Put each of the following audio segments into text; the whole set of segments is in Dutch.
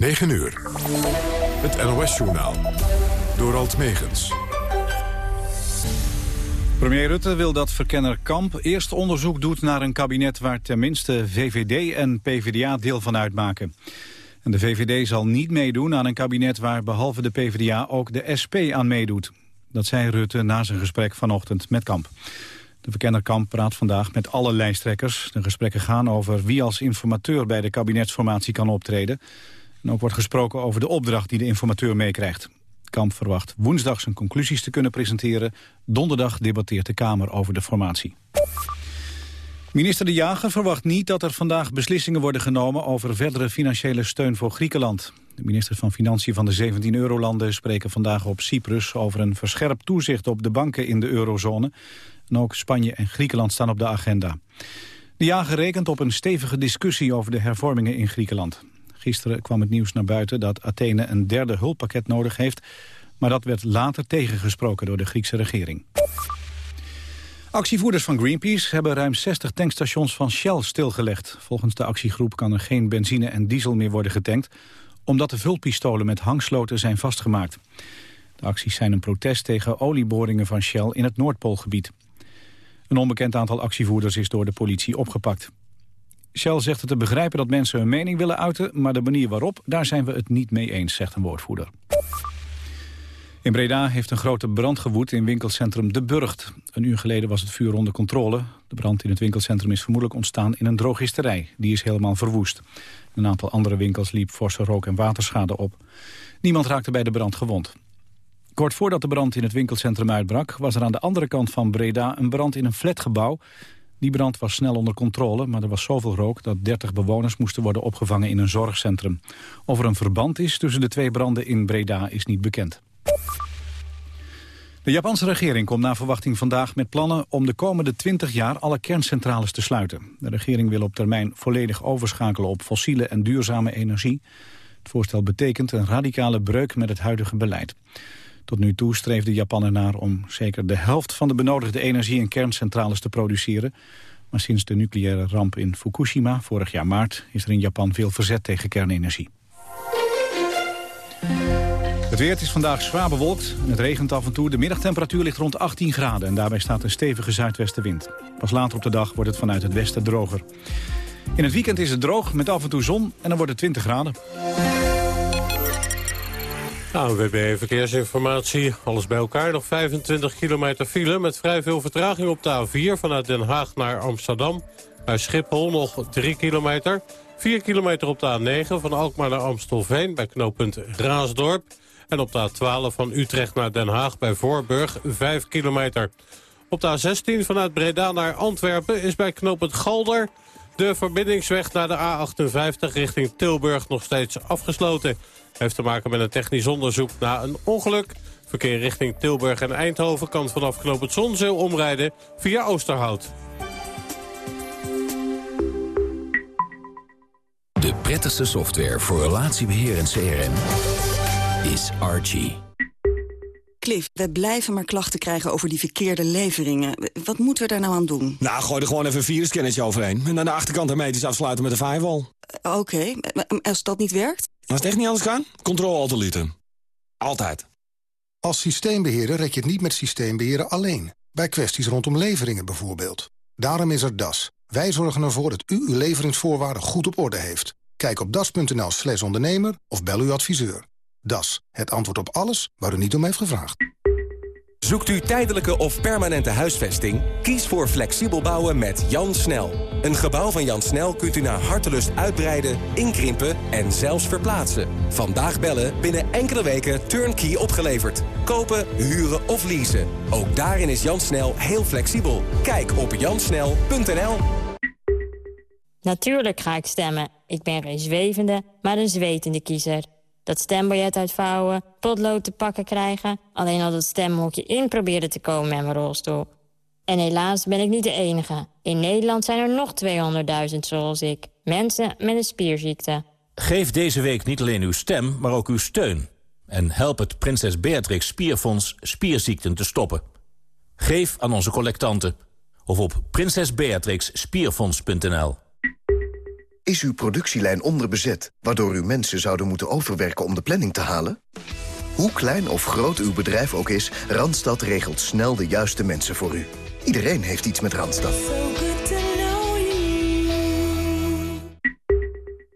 9 uur. Het NOS-journaal. Door Alt Megens. Premier Rutte wil dat verkenner Kamp eerst onderzoek doet naar een kabinet... waar tenminste VVD en PvdA deel van uitmaken. En de VVD zal niet meedoen aan een kabinet waar behalve de PvdA ook de SP aan meedoet. Dat zei Rutte na zijn gesprek vanochtend met Kamp. De verkenner Kamp praat vandaag met alle lijsttrekkers. De gesprekken gaan over wie als informateur bij de kabinetsformatie kan optreden. En ook wordt gesproken over de opdracht die de informateur meekrijgt. Kamp verwacht woensdag zijn conclusies te kunnen presenteren. Donderdag debatteert de Kamer over de formatie. Minister De Jager verwacht niet dat er vandaag beslissingen worden genomen over verdere financiële steun voor Griekenland. De ministers van Financiën van de 17 eurolanden spreken vandaag op Cyprus over een verscherpt toezicht op de banken in de eurozone. En ook Spanje en Griekenland staan op de agenda. De Jager rekent op een stevige discussie over de hervormingen in Griekenland. Gisteren kwam het nieuws naar buiten dat Athene een derde hulppakket nodig heeft... maar dat werd later tegengesproken door de Griekse regering. Actievoerders van Greenpeace hebben ruim 60 tankstations van Shell stilgelegd. Volgens de actiegroep kan er geen benzine en diesel meer worden getankt... omdat de vulpistolen met hangsloten zijn vastgemaakt. De acties zijn een protest tegen olieboringen van Shell in het Noordpoolgebied. Een onbekend aantal actievoerders is door de politie opgepakt. Shell zegt het te begrijpen dat mensen hun mening willen uiten... maar de manier waarop, daar zijn we het niet mee eens, zegt een woordvoerder. In Breda heeft een grote brand gewoed in winkelcentrum De Burgt. Een uur geleden was het vuur onder controle. De brand in het winkelcentrum is vermoedelijk ontstaan in een drogisterij. Die is helemaal verwoest. Een aantal andere winkels liep forse rook- en waterschade op. Niemand raakte bij de brand gewond. Kort voordat de brand in het winkelcentrum uitbrak... was er aan de andere kant van Breda een brand in een flatgebouw. Die brand was snel onder controle, maar er was zoveel rook... dat 30 bewoners moesten worden opgevangen in een zorgcentrum. Of er een verband is tussen de twee branden in Breda is niet bekend. De Japanse regering komt na verwachting vandaag met plannen om de komende 20 jaar alle kerncentrales te sluiten. De regering wil op termijn volledig overschakelen op fossiele en duurzame energie. Het voorstel betekent een radicale breuk met het huidige beleid. Tot nu toe streefde Japan ernaar om zeker de helft van de benodigde energie in kerncentrales te produceren. Maar sinds de nucleaire ramp in Fukushima vorig jaar maart is er in Japan veel verzet tegen kernenergie. Het weer is vandaag zwaar bewolkt het regent af en toe. De middagtemperatuur ligt rond 18 graden en daarbij staat een stevige zuidwestenwind. Pas later op de dag wordt het vanuit het westen droger. In het weekend is het droog met af en toe zon en dan wordt het 20 graden. ANWB Verkeersinformatie. Alles bij elkaar. Nog 25 kilometer file met vrij veel vertraging op de A4... vanuit Den Haag naar Amsterdam. Bij Schiphol nog 3 kilometer. 4 kilometer op de A9 van Alkmaar naar Amstelveen... bij knooppunt Raasdorp. En op de A12 van Utrecht naar Den Haag bij Voorburg 5 kilometer. Op de A16 vanuit Breda naar Antwerpen is bij knooppunt Galder... de verbindingsweg naar de A58 richting Tilburg nog steeds afgesloten... Heeft te maken met een technisch onderzoek na een ongeluk. Verkeer richting Tilburg en Eindhoven kan vanaf Knoop het Zonzeel omrijden via Oosterhout. De prettigste software voor relatiebeheer en CRM is Archie. Cliff, we blijven maar klachten krijgen over die verkeerde leveringen. Wat moeten we daar nou aan doen? Nou, gooi er gewoon even een virusscannertje overheen. En aan de achterkant hermetisch afsluiten met een firewall. Uh, Oké, als dat niet werkt? Als het echt niet anders kan, controle Altijd. Als systeembeheerder red je het niet met systeembeheeren alleen. Bij kwesties rondom leveringen bijvoorbeeld. Daarom is er DAS. Wij zorgen ervoor dat u uw leveringsvoorwaarden goed op orde heeft. Kijk op das.nl slash ondernemer of bel uw adviseur. DAS, het antwoord op alles waar u niet om heeft gevraagd. Zoekt u tijdelijke of permanente huisvesting? Kies voor flexibel bouwen met Jan Snel. Een gebouw van Jan Snel kunt u naar hartelust uitbreiden, inkrimpen en zelfs verplaatsen. Vandaag bellen, binnen enkele weken turnkey opgeleverd. Kopen, huren of leasen. Ook daarin is Jan Snel heel flexibel. Kijk op jansnel.nl Natuurlijk ga ik stemmen. Ik ben geen zwevende, maar een zwetende kiezer dat stembiljet uitvouwen, potlood te pakken krijgen... alleen al dat stemhokje in proberen te komen met mijn rolstoel. En helaas ben ik niet de enige. In Nederland zijn er nog 200.000 zoals ik. Mensen met een spierziekte. Geef deze week niet alleen uw stem, maar ook uw steun. En help het Prinses Beatrix Spierfonds spierziekten te stoppen. Geef aan onze collectanten. Of op prinsesbeatrixspierfonds.nl. Is uw productielijn onderbezet, waardoor uw mensen zouden moeten overwerken om de planning te halen? Hoe klein of groot uw bedrijf ook is, Randstad regelt snel de juiste mensen voor u. Iedereen heeft iets met Randstad.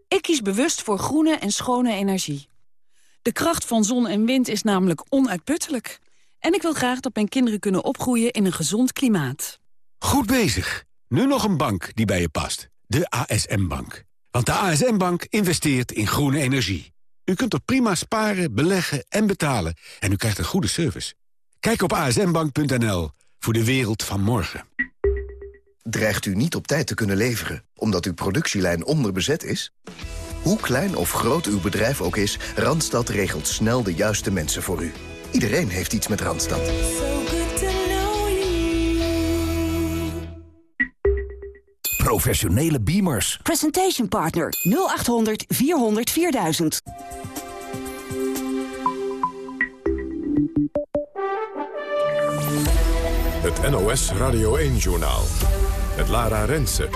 Ik kies bewust voor groene en schone energie. De kracht van zon en wind is namelijk onuitputtelijk. En ik wil graag dat mijn kinderen kunnen opgroeien in een gezond klimaat. Goed bezig. Nu nog een bank die bij je past. De ASM-bank. Want de ASM-bank investeert in groene energie. U kunt er prima sparen, beleggen en betalen. En u krijgt een goede service. Kijk op asmbank.nl voor de wereld van morgen. Dreigt u niet op tijd te kunnen leveren, omdat uw productielijn onderbezet is? Hoe klein of groot uw bedrijf ook is, Randstad regelt snel de juiste mensen voor u. Iedereen heeft iets met Randstad. Professionele beamers. Presentation Partner 0800 400 4000. Het NOS Radio 1-journaal. Met Lara Rensen.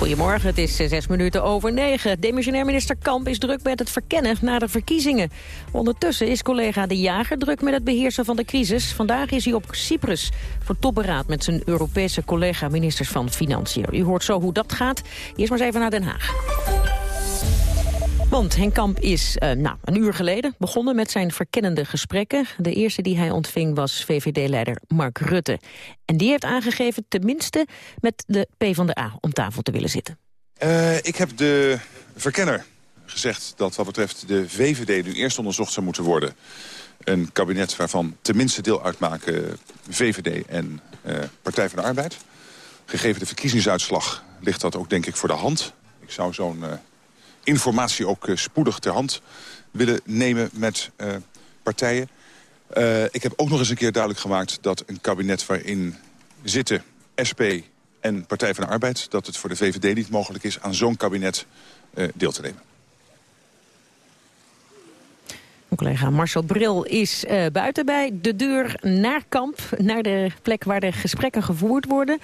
Goedemorgen, het is zes minuten over negen. Demissionair minister Kamp is druk met het verkennen na de verkiezingen. Ondertussen is collega De Jager druk met het beheersen van de crisis. Vandaag is hij op Cyprus voor topberaad met zijn Europese collega-ministers van Financiën. U hoort zo hoe dat gaat. Eerst maar eens even naar Den Haag. Want Henk Kamp is uh, nou, een uur geleden begonnen met zijn verkennende gesprekken. De eerste die hij ontving was VVD-leider Mark Rutte. En die heeft aangegeven tenminste met de PvdA om tafel te willen zitten. Uh, ik heb de verkenner gezegd dat wat betreft de VVD nu eerst onderzocht zou moeten worden. Een kabinet waarvan tenminste deel uitmaken VVD en uh, Partij van de Arbeid. Gegeven de verkiezingsuitslag ligt dat ook denk ik voor de hand. Ik zou zo'n informatie ook uh, spoedig ter hand willen nemen met uh, partijen. Uh, ik heb ook nog eens een keer duidelijk gemaakt dat een kabinet waarin zitten SP en Partij van de Arbeid... dat het voor de VVD niet mogelijk is aan zo'n kabinet deel te nemen. Mijn collega Marcel Bril is buiten bij de deur naar kamp. Naar de plek waar de gesprekken gevoerd worden.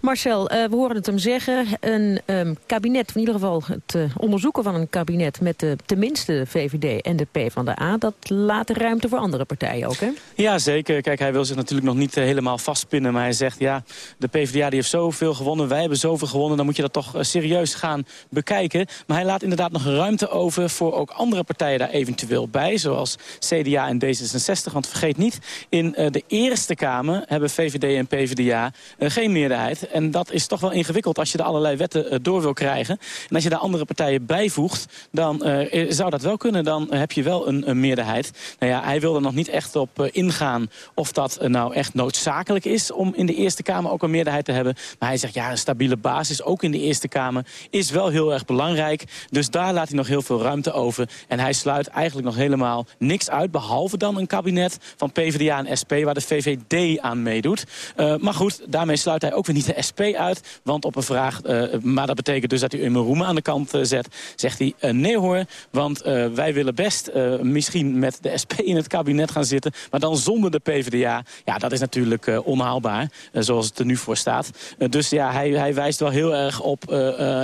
Marcel, uh, we horen het hem zeggen. Een um, kabinet, in ieder geval het uh, onderzoeken van een kabinet... met de, tenminste de VVD en de PvdA... dat laat ruimte voor andere partijen ook, hè? Ja, zeker. Kijk, hij wil zich natuurlijk nog niet uh, helemaal vastpinnen... maar hij zegt, ja, de PvdA die heeft zoveel gewonnen... wij hebben zoveel gewonnen, dan moet je dat toch serieus gaan bekijken. Maar hij laat inderdaad nog ruimte over... voor ook andere partijen daar eventueel bij... zoals CDA en D66. Want vergeet niet, in de Eerste Kamer... hebben VVD en PvdA geen meerderheid... En dat is toch wel ingewikkeld als je de allerlei wetten uh, door wil krijgen. En als je daar andere partijen bijvoegt, dan uh, zou dat wel kunnen. Dan heb je wel een, een, meerderheid. Nou ja, hij wil er nog niet echt op ingaan of dat nou echt noodzakelijk is... om in de Eerste Kamer ook een meerderheid te hebben. Maar hij zegt, ja, een stabiele basis, ook in de Eerste Kamer... is wel heel erg belangrijk. Dus daar laat hij nog heel veel ruimte over. En hij sluit eigenlijk nog helemaal niks uit... behalve dan een kabinet van PvdA en SP... waar de VVD aan meedoet. maar goed, daarmee sluit hij ook weer niet de SP uit. Want op een vraag, uh, maar dat betekent dus dat hij mijn roemen aan de kant uh, zet... zegt hij, uh, nee hoor, want wij willen best misschien met de SP in het kabinet gaan zitten... maar dan zonder de PvdA. Ja, dat is natuurlijk onhaalbaar, zoals het er nu voor staat. dus ja, hij, hij wijst wel heel erg op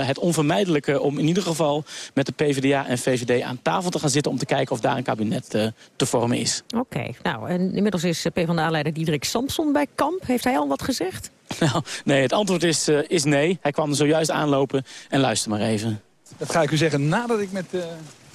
het onvermijdelijke... om in ieder geval met de PvdA en VVD aan tafel te gaan zitten... om te kijken of daar een kabinet te vormen is. Oké, nou, en inmiddels is PvdA-leider Diederik Samson bij Kamp. Heeft hij al wat gezegd? Nou, nee, het antwoord is, uh, is nee. Hij kwam er zojuist aanlopen en luister maar even. Dat ga ik u zeggen nadat ik met uh,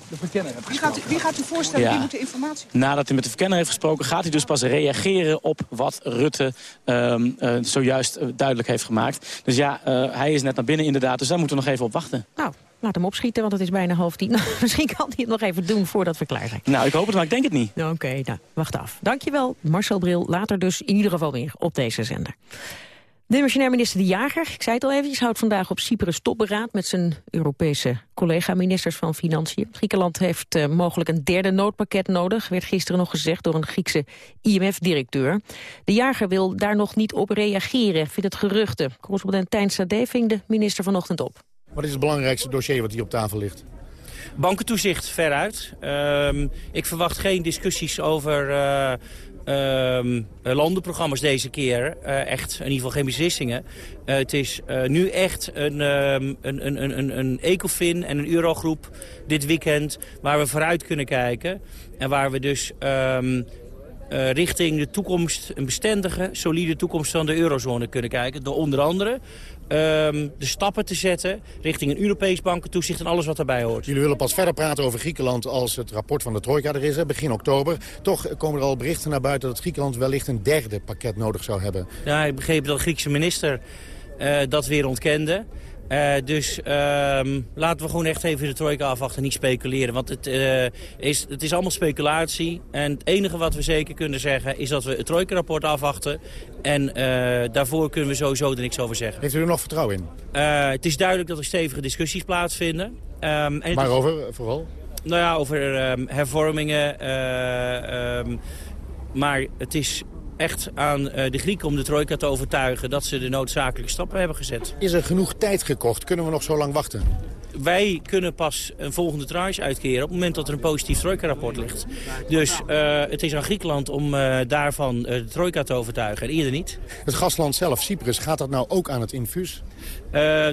de verkenner heb wie gaat, u, wie gaat u voorstellen, ja. wie moet de informatie? Nadat hij met de verkenner heeft gesproken, gaat hij dus pas reageren op wat Rutte um, uh, zojuist duidelijk heeft gemaakt. Dus ja, hij is net naar binnen inderdaad, dus daar moeten we nog even op wachten. Nou, Laat hem opschieten, want het is bijna half tien. Nou, misschien kan hij het nog even doen voordat we klaar zijn. Nou, ik hoop het, maar ik denk het niet. Oké, okay, nou, wacht af. Dankjewel, Marcel Bril. Later dus in ieder geval weer op deze zender. Demissionair minister De Jager, ik zei het al eventjes, houdt vandaag op Cyprus topberaad met zijn Europese collega-ministers van Financiën. Griekenland heeft uh, mogelijk een derde noodpakket nodig, werd gisteren nog gezegd door een Griekse IMF-directeur. De Jager wil daar nog niet op reageren, vindt het geruchten. Correspondent Tijn Sade ving de minister vanochtend op. Wat is het belangrijkste dossier wat hier op tafel ligt? Bankentoezicht veruit. Uh, ik verwacht geen discussies over... Uh, ehm, landenprogramma's deze keer. echt, in ieder geval geen beslissingen. het is nu echt een, um, een, een, een, een ECOFIN en een Eurogroep dit weekend... waar we vooruit kunnen kijken. En waar we dus... Uh, richting de toekomst, een bestendige, solide toekomst van de eurozone kunnen kijken. Door onder andere de stappen te zetten richting een Europees bankentoezicht en alles wat daarbij hoort. Jullie willen pas verder praten over Griekenland als het rapport van de Trojka er is, begin oktober. Toch komen er al berichten naar buiten dat Griekenland wellicht een derde pakket nodig zou hebben. Ja, ik begreep dat de Griekse minister uh, dat weer ontkende. Uh, dus uh, laten we gewoon echt even de trojka afwachten, niet speculeren. Want het, uh, is, het is allemaal speculatie. En het enige wat we zeker kunnen zeggen is dat we het trojka-rapport afwachten. En uh, daarvoor kunnen we sowieso er niks over zeggen. Heeft u er nog vertrouwen in? het is duidelijk dat er stevige discussies plaatsvinden. Um, en Waarover vooral? Nou ja, over um, hervormingen. Um, maar het is echt aan eh, de Grieken om de trojka te overtuigen... dat ze de noodzakelijke stappen hebben gezet. Is er genoeg tijd gekocht? Kunnen we nog zo lang wachten? Wij kunnen pas een volgende tranche uitkeren op het moment dat er een positief trojka-rapport ligt. Dus uh, het is aan Griekenland om uh, daarvan de trojka te overtuigen en eerder niet. Het gastland zelf, Cyprus, gaat dat nou ook aan het infuus?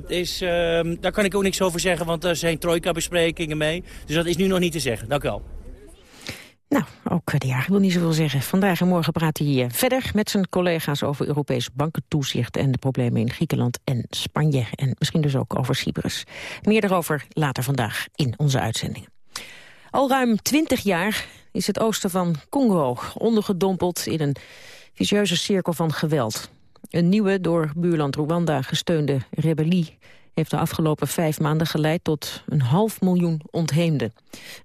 is, ehm, daar kan ik ook niks over zeggen, want er zijn trojka-besprekingen mee. Dus dat is nu nog niet te zeggen. Dank u wel. Nou, ook de jager wil niet zoveel zeggen. Vandaag en morgen praat hij hier verder met zijn collega's over Europees bankentoezicht en de problemen in Griekenland en Spanje. En misschien dus ook over Cyprus. Meer daarover later vandaag in onze uitzendingen. Al ruim twintig jaar is het oosten van Congo ondergedompeld in een vicieuze cirkel van geweld. Een nieuwe door buurland Rwanda gesteunde rebellie heeft de afgelopen vijf maanden geleid tot een half miljoen ontheemden.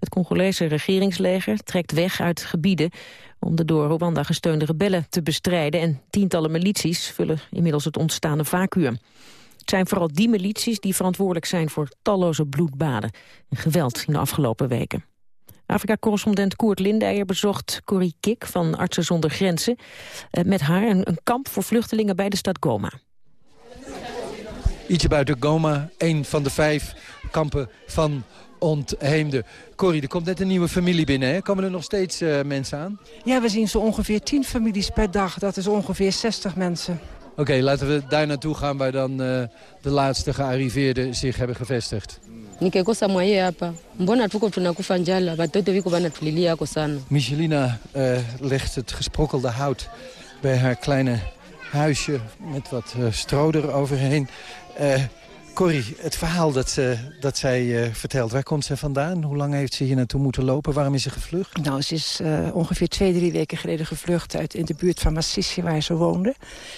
Het Congolese regeringsleger trekt weg uit gebieden om de door Rwanda gesteunde rebellen te bestrijden en tientallen milities vullen inmiddels het ontstaande vacuüm. Het zijn vooral die milities die verantwoordelijk zijn voor talloze bloedbaden en geweld in de afgelopen weken. Afrika-correspondent Koert Lindeyer bezocht Corrie Kik van Artsen zonder Grenzen... Eh, met haar een kamp voor vluchtelingen bij de stad Goma. Ietsje buiten Goma, een van de vijf kampen van ontheemden. Corrie, er komt net een nieuwe familie binnen. Hè? Komen er nog steeds uh, mensen aan? Ja, we zien zo ongeveer 10 families per dag. Dat is ongeveer 60 mensen. Oké, okay, laten we daar naartoe gaan waar dan uh, de laatste gearriveerden zich hebben gevestigd. Nikikosa mwaye hapa. Mbona tuko tunakufa njala? Watoto wiko banatulilia yako sana. Michelina uh, legt het gesprokkelde hout bij haar kleine huisje met wat uh, stro eroverheen. Uh, Corrie, het verhaal dat, ze, dat zij uh, vertelt, waar komt ze vandaan? Hoe lang heeft ze hier naartoe moeten lopen? Waarom is ze gevlucht? Nou, ze is ongeveer twee, drie weken geleden gevlucht uit in de buurt van Massissi, waar ze woonde.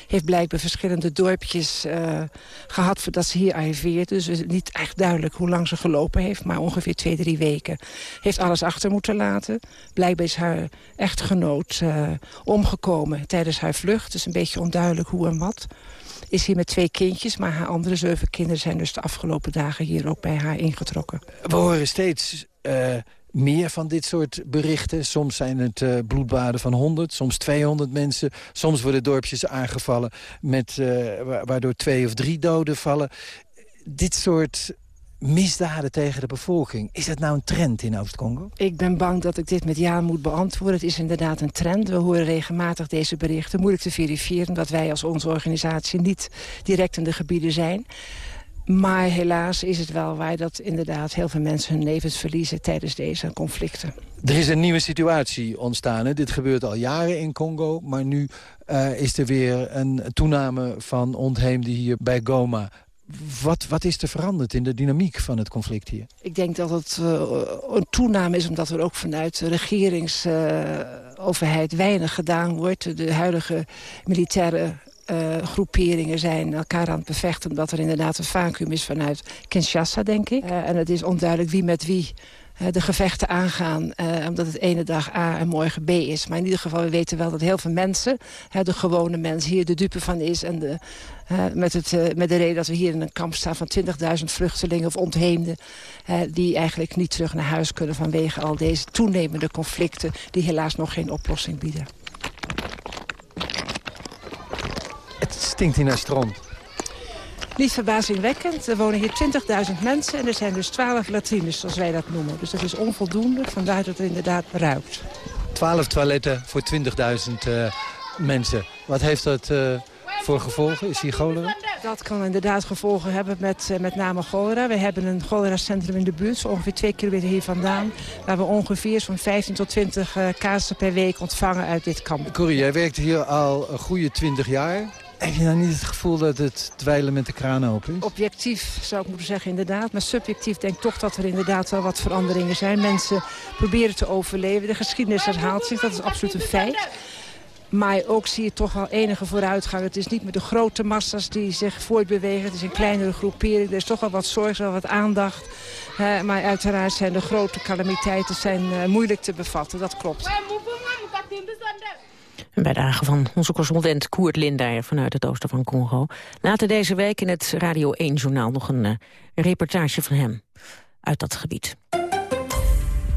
Heeft blijkbaar verschillende dorpjes gehad voordat ze hier arriveert. Dus het is niet echt duidelijk hoe lang ze gelopen heeft, maar ongeveer twee, drie weken. Heeft alles achter moeten laten. Blijkbaar is haar echtgenoot omgekomen tijdens haar vlucht. Is een beetje onduidelijk hoe en wat is hier met twee kindjes. Maar haar andere zeven kinderen zijn dus de afgelopen dagen hier ook bij haar ingetrokken. We horen steeds... Uh meer van dit soort berichten. Soms zijn het uh, bloedbaden van 100, soms 200 mensen. Soms worden dorpjes aangevallen met, uh, waardoor twee of drie doden vallen. Dit soort misdaden tegen de bevolking. Is dat nou een trend in Oost-Congo? Ik ben bang dat ik dit met ja moet beantwoorden. Het is inderdaad een trend. We horen regelmatig deze berichten. Moeilijk te verifiëren dat wij als onze organisatie niet direct in de gebieden zijn. Maar helaas is het wel waar dat inderdaad heel veel mensen hun levens verliezen tijdens deze conflicten. Er is een nieuwe situatie ontstaan. Hè? Dit gebeurt al jaren in Congo, maar nu uh, is er weer een toename van ontheemden hier bij Goma. Wat, wat is er veranderd in de dynamiek van het conflict hier? Ik denk dat het uh, een toename is omdat er ook vanuit de regeringsoverheid weinig gedaan wordt. De huidige militaire uh, groeperingen zijn elkaar aan het bevechten... omdat er inderdaad een vacuüm is vanuit Kinshasa, denk ik. Uh, en het is onduidelijk wie met wie de gevechten aangaan. Uh, omdat het ene dag A en morgen B is. Maar in ieder geval, we weten wel dat heel veel mensen... De gewone mens hier de dupe van is. En de, met, het, uh, met de reden dat we hier in een kamp staan van 20.000 vluchtelingen of ontheemden... die eigenlijk niet terug naar huis kunnen vanwege al deze toenemende conflicten... die helaas nog geen oplossing bieden. Het stinkt hier naar strand. Niet verbazingwekkend. Er wonen hier 20.000 mensen en er zijn dus 12 latrines, zoals wij dat noemen. Dus dat is onvoldoende, vandaar dat het inderdaad ruikt. 12 toiletten voor 20.000 mensen. Wat heeft dat voor gevolgen? Is die cholera? Dat kan inderdaad gevolgen hebben met uh, met name cholera. We hebben een cholera-centrum in de buurt, zo ongeveer twee kilometer hier vandaan. Waar we ongeveer zo'n 15 tot 20 uh, per week ontvangen uit dit kamp. Corrie, jij werkt hier al een goede 20 jaar. Heb je nou niet het gevoel dat het dweilen met de kraan open is? Objectief zou ik moeten zeggen, inderdaad. Maar subjectief denk ik toch dat er inderdaad wel wat veranderingen zijn. Mensen proberen te overleven. De geschiedenis herhaalt zich, dat is absoluut een feit. Maar ook zie je toch wel enige vooruitgang. Het is niet meer de grote massa's die zich voortbewegen. Het is een kleinere groepering. Er is toch wel wat zorg, wel wat aandacht. maar uiteraard zijn de grote calamiteiten zijn, uh, moeilijk te bevatten. Dat klopt. Een bijdrage van onze correspondent Koert Lindeyer vanuit het oosten van Congo. Later deze week in het Radio 1-journaal nog een uh, reportage van hem uit dat gebied.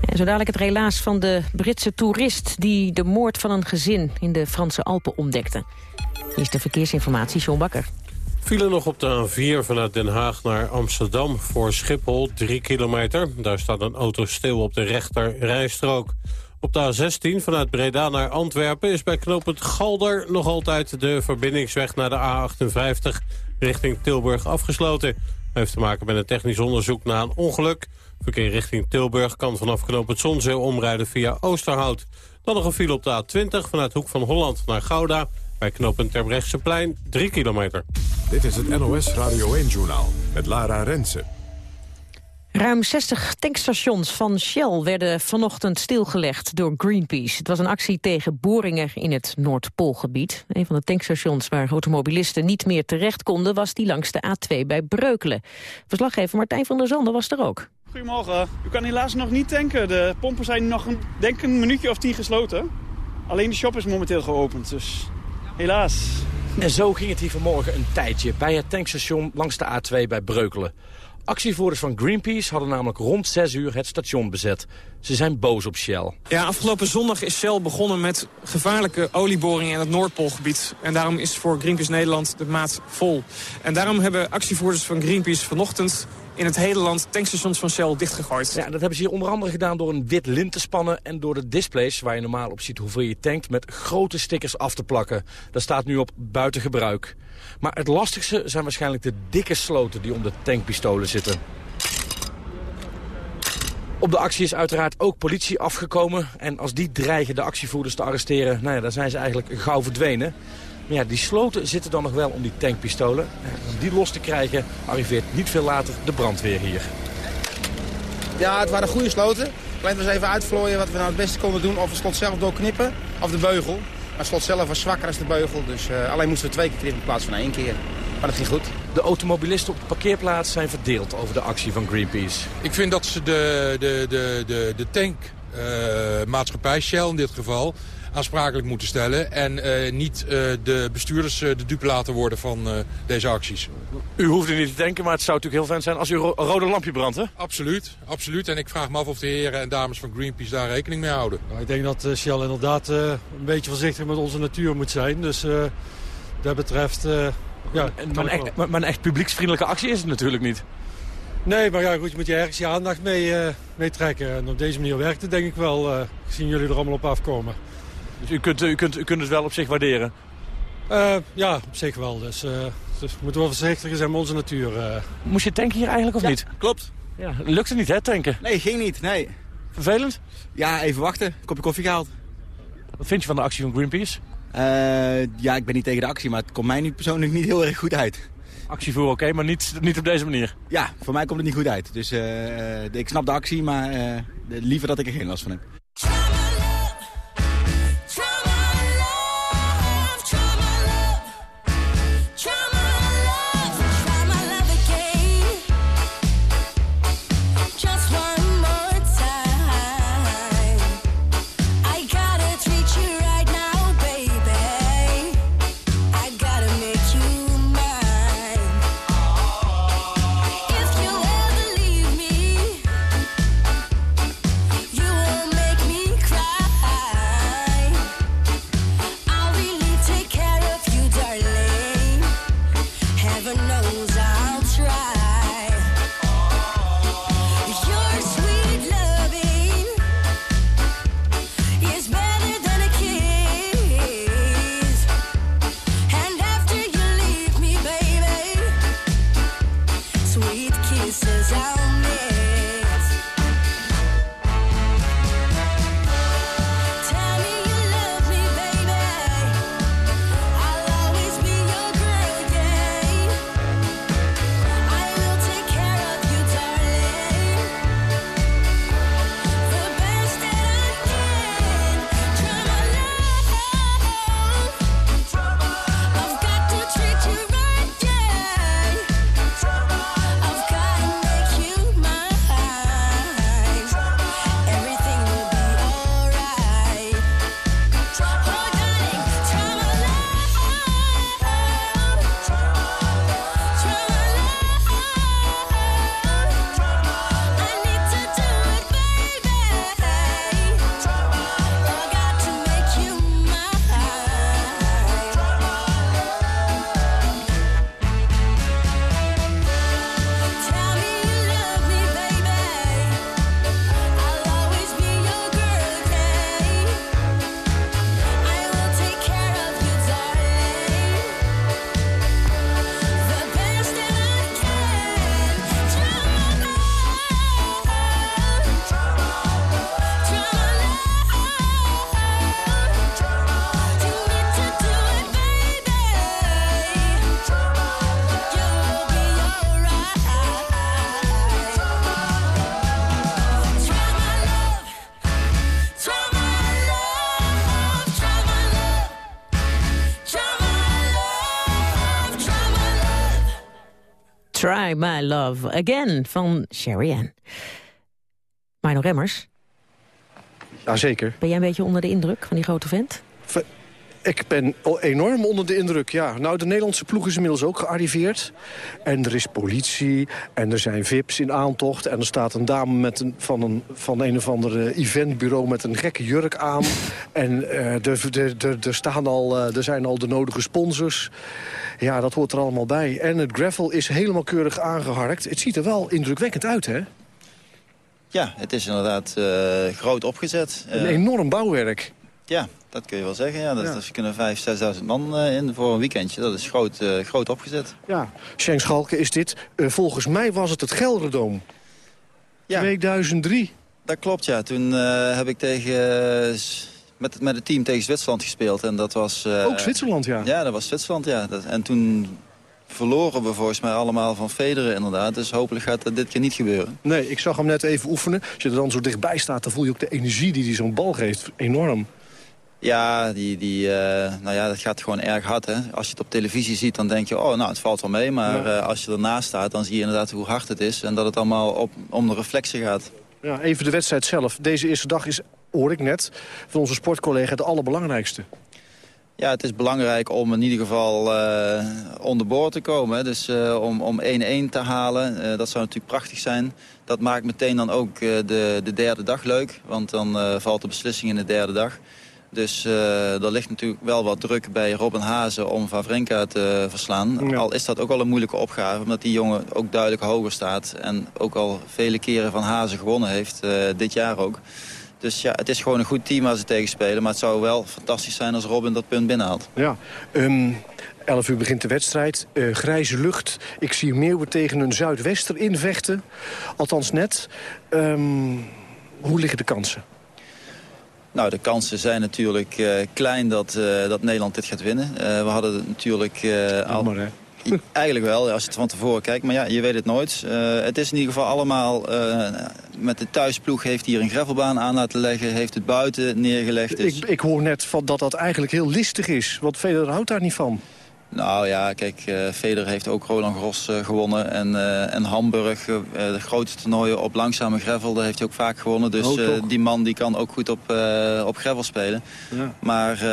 En zo dadelijk het relaas van de Britse toerist... die de moord van een gezin in de Franse Alpen ontdekte. Hier is de verkeersinformatie, John Bakker. Vielen nog op de A4 vanuit Den Haag naar Amsterdam voor Schiphol, 3 kilometer. Daar staat een auto stil op de rechter rijstrook. Op de A16 vanuit Breda naar Antwerpen is bij knooppunt Galder nog altijd de verbindingsweg naar de A58 richting Tilburg afgesloten. Dat heeft te maken met een technisch onderzoek na een ongeluk. Verkeer richting Tilburg kan vanaf knooppunt Zonzeel omrijden via Oosterhout. Dan nog een file op de A20 vanuit Hoek van Holland naar Gouda. Bij knooppunt Terbrechtseplein 3 kilometer. Dit is het NOS Radio 1-journaal met Lara Rensen. Ruim 60 tankstations van Shell werden vanochtend stilgelegd door Greenpeace. Het was een actie tegen boringen in het Noordpoolgebied. Een van de tankstations waar automobilisten niet meer terecht konden... was die langs de A2 bij Breukelen. Verslaggever Martijn van der Zanden was er ook. Goedemorgen. U kan helaas nog niet tanken. De pompen zijn nog een, denk een minuutje of tien gesloten. Alleen de shop is momenteel geopend, dus helaas. En zo ging het hier vanmorgen een tijdje bij het tankstation langs de A2 bij Breukelen. Actievoerders van Greenpeace hadden namelijk rond 6 uur het station bezet. Ze zijn boos op Shell. Ja, afgelopen zondag is Shell begonnen met gevaarlijke olieboringen in het Noordpoolgebied. En daarom is voor Greenpeace Nederland de maat vol. En daarom hebben actievoerders van Greenpeace vanochtend in het hele land tankstations van Shell dichtgegooid. Ja, dat hebben ze hier onder andere gedaan door een wit lint te spannen... en door de displays, waar je normaal op ziet hoeveel je tankt... met grote stickers af te plakken. Daar staat nu op buiten gebruik. Maar het lastigste zijn waarschijnlijk de dikke sloten die om de tankpistolen zitten. Op de actie is uiteraard ook politie afgekomen. En als die dreigen de actievoerders te arresteren, nou ja, dan zijn ze eigenlijk gauw verdwenen. Maar ja, die sloten zitten dan nog wel om die tankpistolen. Om die los te krijgen arriveert niet veel later de brandweer hier. Ja, het waren goede sloten. Alleen eens even uitvlooien wat we nou het beste konden doen. Of het slot zelf doorknippen, of de beugel. Maar het slot zelf was zwakker als de beugel. Dus uh, alleen moesten we twee keer knippen in plaats van één keer. Maar dat ging goed. De automobilisten op de parkeerplaats zijn verdeeld over de actie van Greenpeace. Ik vind dat ze de, de, de, de, de tankmaatschappij, uh, Shell in dit geval aansprakelijk moeten stellen. En uh, niet uh, de bestuurders uh, de dupe laten worden van deze acties. U hoeft er niet te denken, maar het zou natuurlijk heel fijn zijn als u een rode lampje brandt, hè? Absoluut, absoluut. En ik vraag me af of de heren en dames van Greenpeace daar rekening mee houden. Nou, ik denk dat Shell inderdaad een beetje voorzichtig met onze natuur moet zijn. Dus dat betreft... ja, en, maar, een echt, maar, maar, een echt publieksvriendelijke actie is het natuurlijk niet. Nee, maar ja, goed, je moet je ergens je aandacht mee, mee trekken. En op deze manier werkt het denk ik wel, gezien jullie er allemaal op afkomen. Dus u kunt, u, kunt, u kunt het wel op zich waarderen? Uh, ja, op zich wel. Dus, uh, dus we moeten wel voorzichtig zijn met onze natuur. Uh. Moest je tanken hier eigenlijk of ja, niet? klopt. Ja, lukt het niet, hè, tanken? Nee, ging niet, nee. Vervelend? Ja, even wachten. Kopje koffie gehaald. Wat vind je van de actie van Greenpeace? Ja, ik ben niet tegen de actie, maar het komt mij niet persoonlijk niet heel erg goed uit. Actievoer oké, okay, maar niet, niet op deze manier? Ja, voor mij komt het niet goed uit. Dus ik snap de actie, maar liever dat ik er geen last van heb. My, My Love Again van Sherry Ann. Mino Remmers, Jazeker. ben jij een beetje onder de indruk van die grote vent? Ik ben enorm onder de indruk, ja. Nou, de Nederlandse ploeg is inmiddels ook gearriveerd. En er is politie, en er zijn VIP's in aantocht... en er staat een dame met een, van, een, van een of ander eh, eventbureau met een gekke jurk aan. en eh, er, er, er, er, staan al, eh, er zijn al de nodige sponsors. Ja, dat hoort er allemaal bij. En het gravel is helemaal keurig aangeharkt. Het ziet er wel indrukwekkend uit, hè? Ja, het is inderdaad eh, groot opgezet. Een enorm bouwwerk. Ja, dat kun je wel zeggen. Ja. Dat, Ja. Kunnen 5.000, 6.000 man eh, in voor een weekendje. Dat is groot, eh, groot opgezet. Ja, Schenk Schalke is dit. Eh, volgens mij was het het Gelderdoom. Ja. 2003. Dat klopt, ja. Toen heb ik tegen, met, het- met het team tegen Zwitserland gespeeld. En dat was... Ook Zwitserland, ja. Ja, dat was Zwitserland, ja. Dat, en toen verloren we volgens mij allemaal van Federer inderdaad. Dus hopelijk gaat dat dit keer niet gebeuren. Nee, ik zag hem net even oefenen. Als je er dan zo dichtbij staat, dan voel je ook de energie die hij zo'n bal geeft. Enorm. Ja, die, die, eh, nou ja, dat gaat gewoon erg hard. Hè? Als je het op televisie ziet, dan denk je, oh, nou, het valt wel mee. Maar Ja. eh, als je ernaast staat, dan zie je inderdaad hoe hard het is. En dat het allemaal op, om de reflexen gaat. Ja, even de wedstrijd zelf. Deze eerste dag is, hoor ik net, van onze sportcollega het allerbelangrijkste. Ja, het is belangrijk om in ieder geval eh onderboord te komen. Hè? Dus om om 1-1 te halen, dat zou natuurlijk prachtig zijn. Dat maakt meteen dan ook de, de derde dag leuk. Want dan valt de beslissing in de derde dag. Dus eh er ligt natuurlijk wel wat druk bij Robin Hazen om Vavrenka te verslaan. Al is dat ook wel een moeilijke opgave, omdat die jongen ook duidelijk hoger staat. En ook al vele keren van Hazen gewonnen heeft, eh, dit jaar ook. Dus ja, het is gewoon een goed team waar ze tegen spelen. Maar het zou wel fantastisch zijn als Robin dat punt binnenhaalt. Ja, ehm 11 uur begint de wedstrijd. Eh, grijze lucht. Ik zie Meeuwen tegen een zuidwester invechten. Althans net. Ehm, hoe liggen de kansen? Nou, de kansen zijn natuurlijk eh, klein dat, eh, dat Nederland dit gaat winnen. Eh, we hadden het natuurlijk al... Eigenlijk wel, als je het van tevoren kijkt. Maar ja, je weet het nooit. Het is in ieder geval allemaal... met de thuisploeg heeft hier een gravelbaan aan laten leggen. Heeft het buiten neergelegd. Dus... Ik, ik hoor net van dat dat eigenlijk heel listig is. Want Federer houdt daar niet van. Nou ja, kijk, eh Federer heeft ook Roland Garros eh, gewonnen. En, eh, en Hamburg, de grote toernooien op langzame gravel, daar heeft hij ook vaak gewonnen. Dus Oh, die man die kan ook goed op, op gravel spelen. Ja. Maar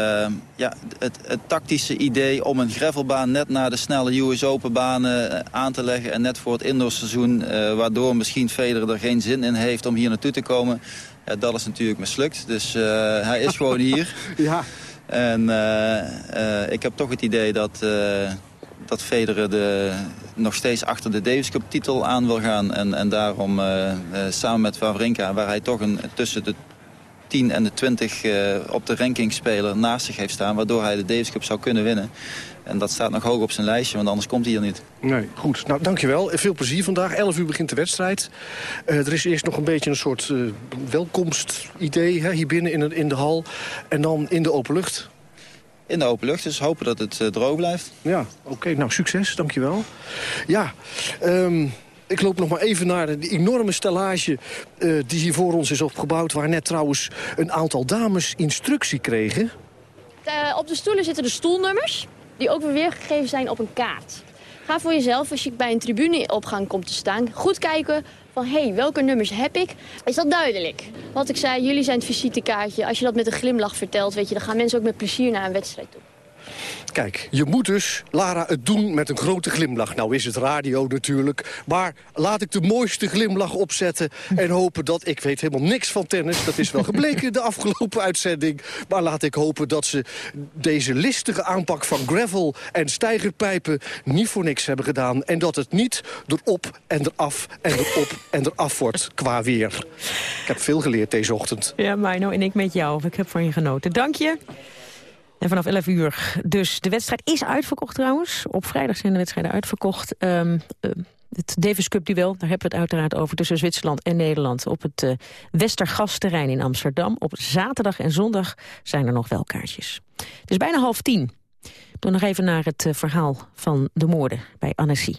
ja, het, het tactische idee om een gravelbaan net na de snelle US Open banen aan te leggen... en net voor het indoorseizoen, waardoor misschien Federer er geen zin in heeft om hier naartoe te komen... Ja, dat is natuurlijk mislukt. Dus hij is gewoon hier. Ja. En eh, eh, ik heb toch het idee dat, eh, dat Federer de, nog steeds achter de Davis Cup titel aan wil gaan. En, en daarom samen met Wawrinka, waar hij toch een, tussen de 10 en de 20 eh, op de rankingspeler naast zich heeft staan. Waardoor hij de Davis Cup zou kunnen winnen. En dat staat nog hoog op zijn lijstje, want anders komt hij er niet. Nee, goed. Nou, dankjewel. Veel plezier vandaag. 11 uur begint de wedstrijd. Eh, er is eerst nog een beetje een soort eh, welkomstidee hè, hier binnen in de, in de hal. En dan in de open lucht. In de open lucht, dus hopen dat het eh, droog blijft. Ja, oké. nou, succes. Dankjewel. Ja, ehm, ik loop nog maar even naar de enorme stellage eh, die hier voor ons is opgebouwd... waar net trouwens een aantal dames instructie kregen. Eh, op de stoelen zitten de stoelnummers, die ook weer weergegeven zijn op een kaart. Ga voor jezelf, als je bij een tribuneopgang komt te staan, goed kijken van... hé, hey, welke nummers heb ik? Is dat duidelijk? Wat ik zei, jullie zijn het visitekaartje. Als je dat met een glimlach vertelt, weet je, dan gaan mensen ook met plezier naar een wedstrijd toe. Kijk, je moet dus, Lara, het doen met een grote glimlach. Nou is het radio natuurlijk, maar laat ik de mooiste glimlach opzetten... en hopen dat, ik weet helemaal niks van tennis... dat is wel gebleken de afgelopen uitzending... maar laat ik hopen dat ze deze listige aanpak van gravel en stijgerpijpen... niet voor niks hebben gedaan... en dat het niet erop en eraf en erop en eraf wordt qua weer. Ik heb veel geleerd deze ochtend. Ja, Mino en ik met jou. Ik heb van je genoten. Dank je. En vanaf 11 uur dus. De wedstrijd is uitverkocht trouwens. Op vrijdag zijn de wedstrijden uitverkocht. Um, uh, het Davis Cup duel, daar hebben we het uiteraard over... tussen Zwitserland en Nederland op het uh, Westergasterrein in Amsterdam. Op zaterdag en zondag zijn er nog wel kaartjes. Het is bijna half tien. Dan nog even naar het uh, verhaal van de moorden bij Annecy.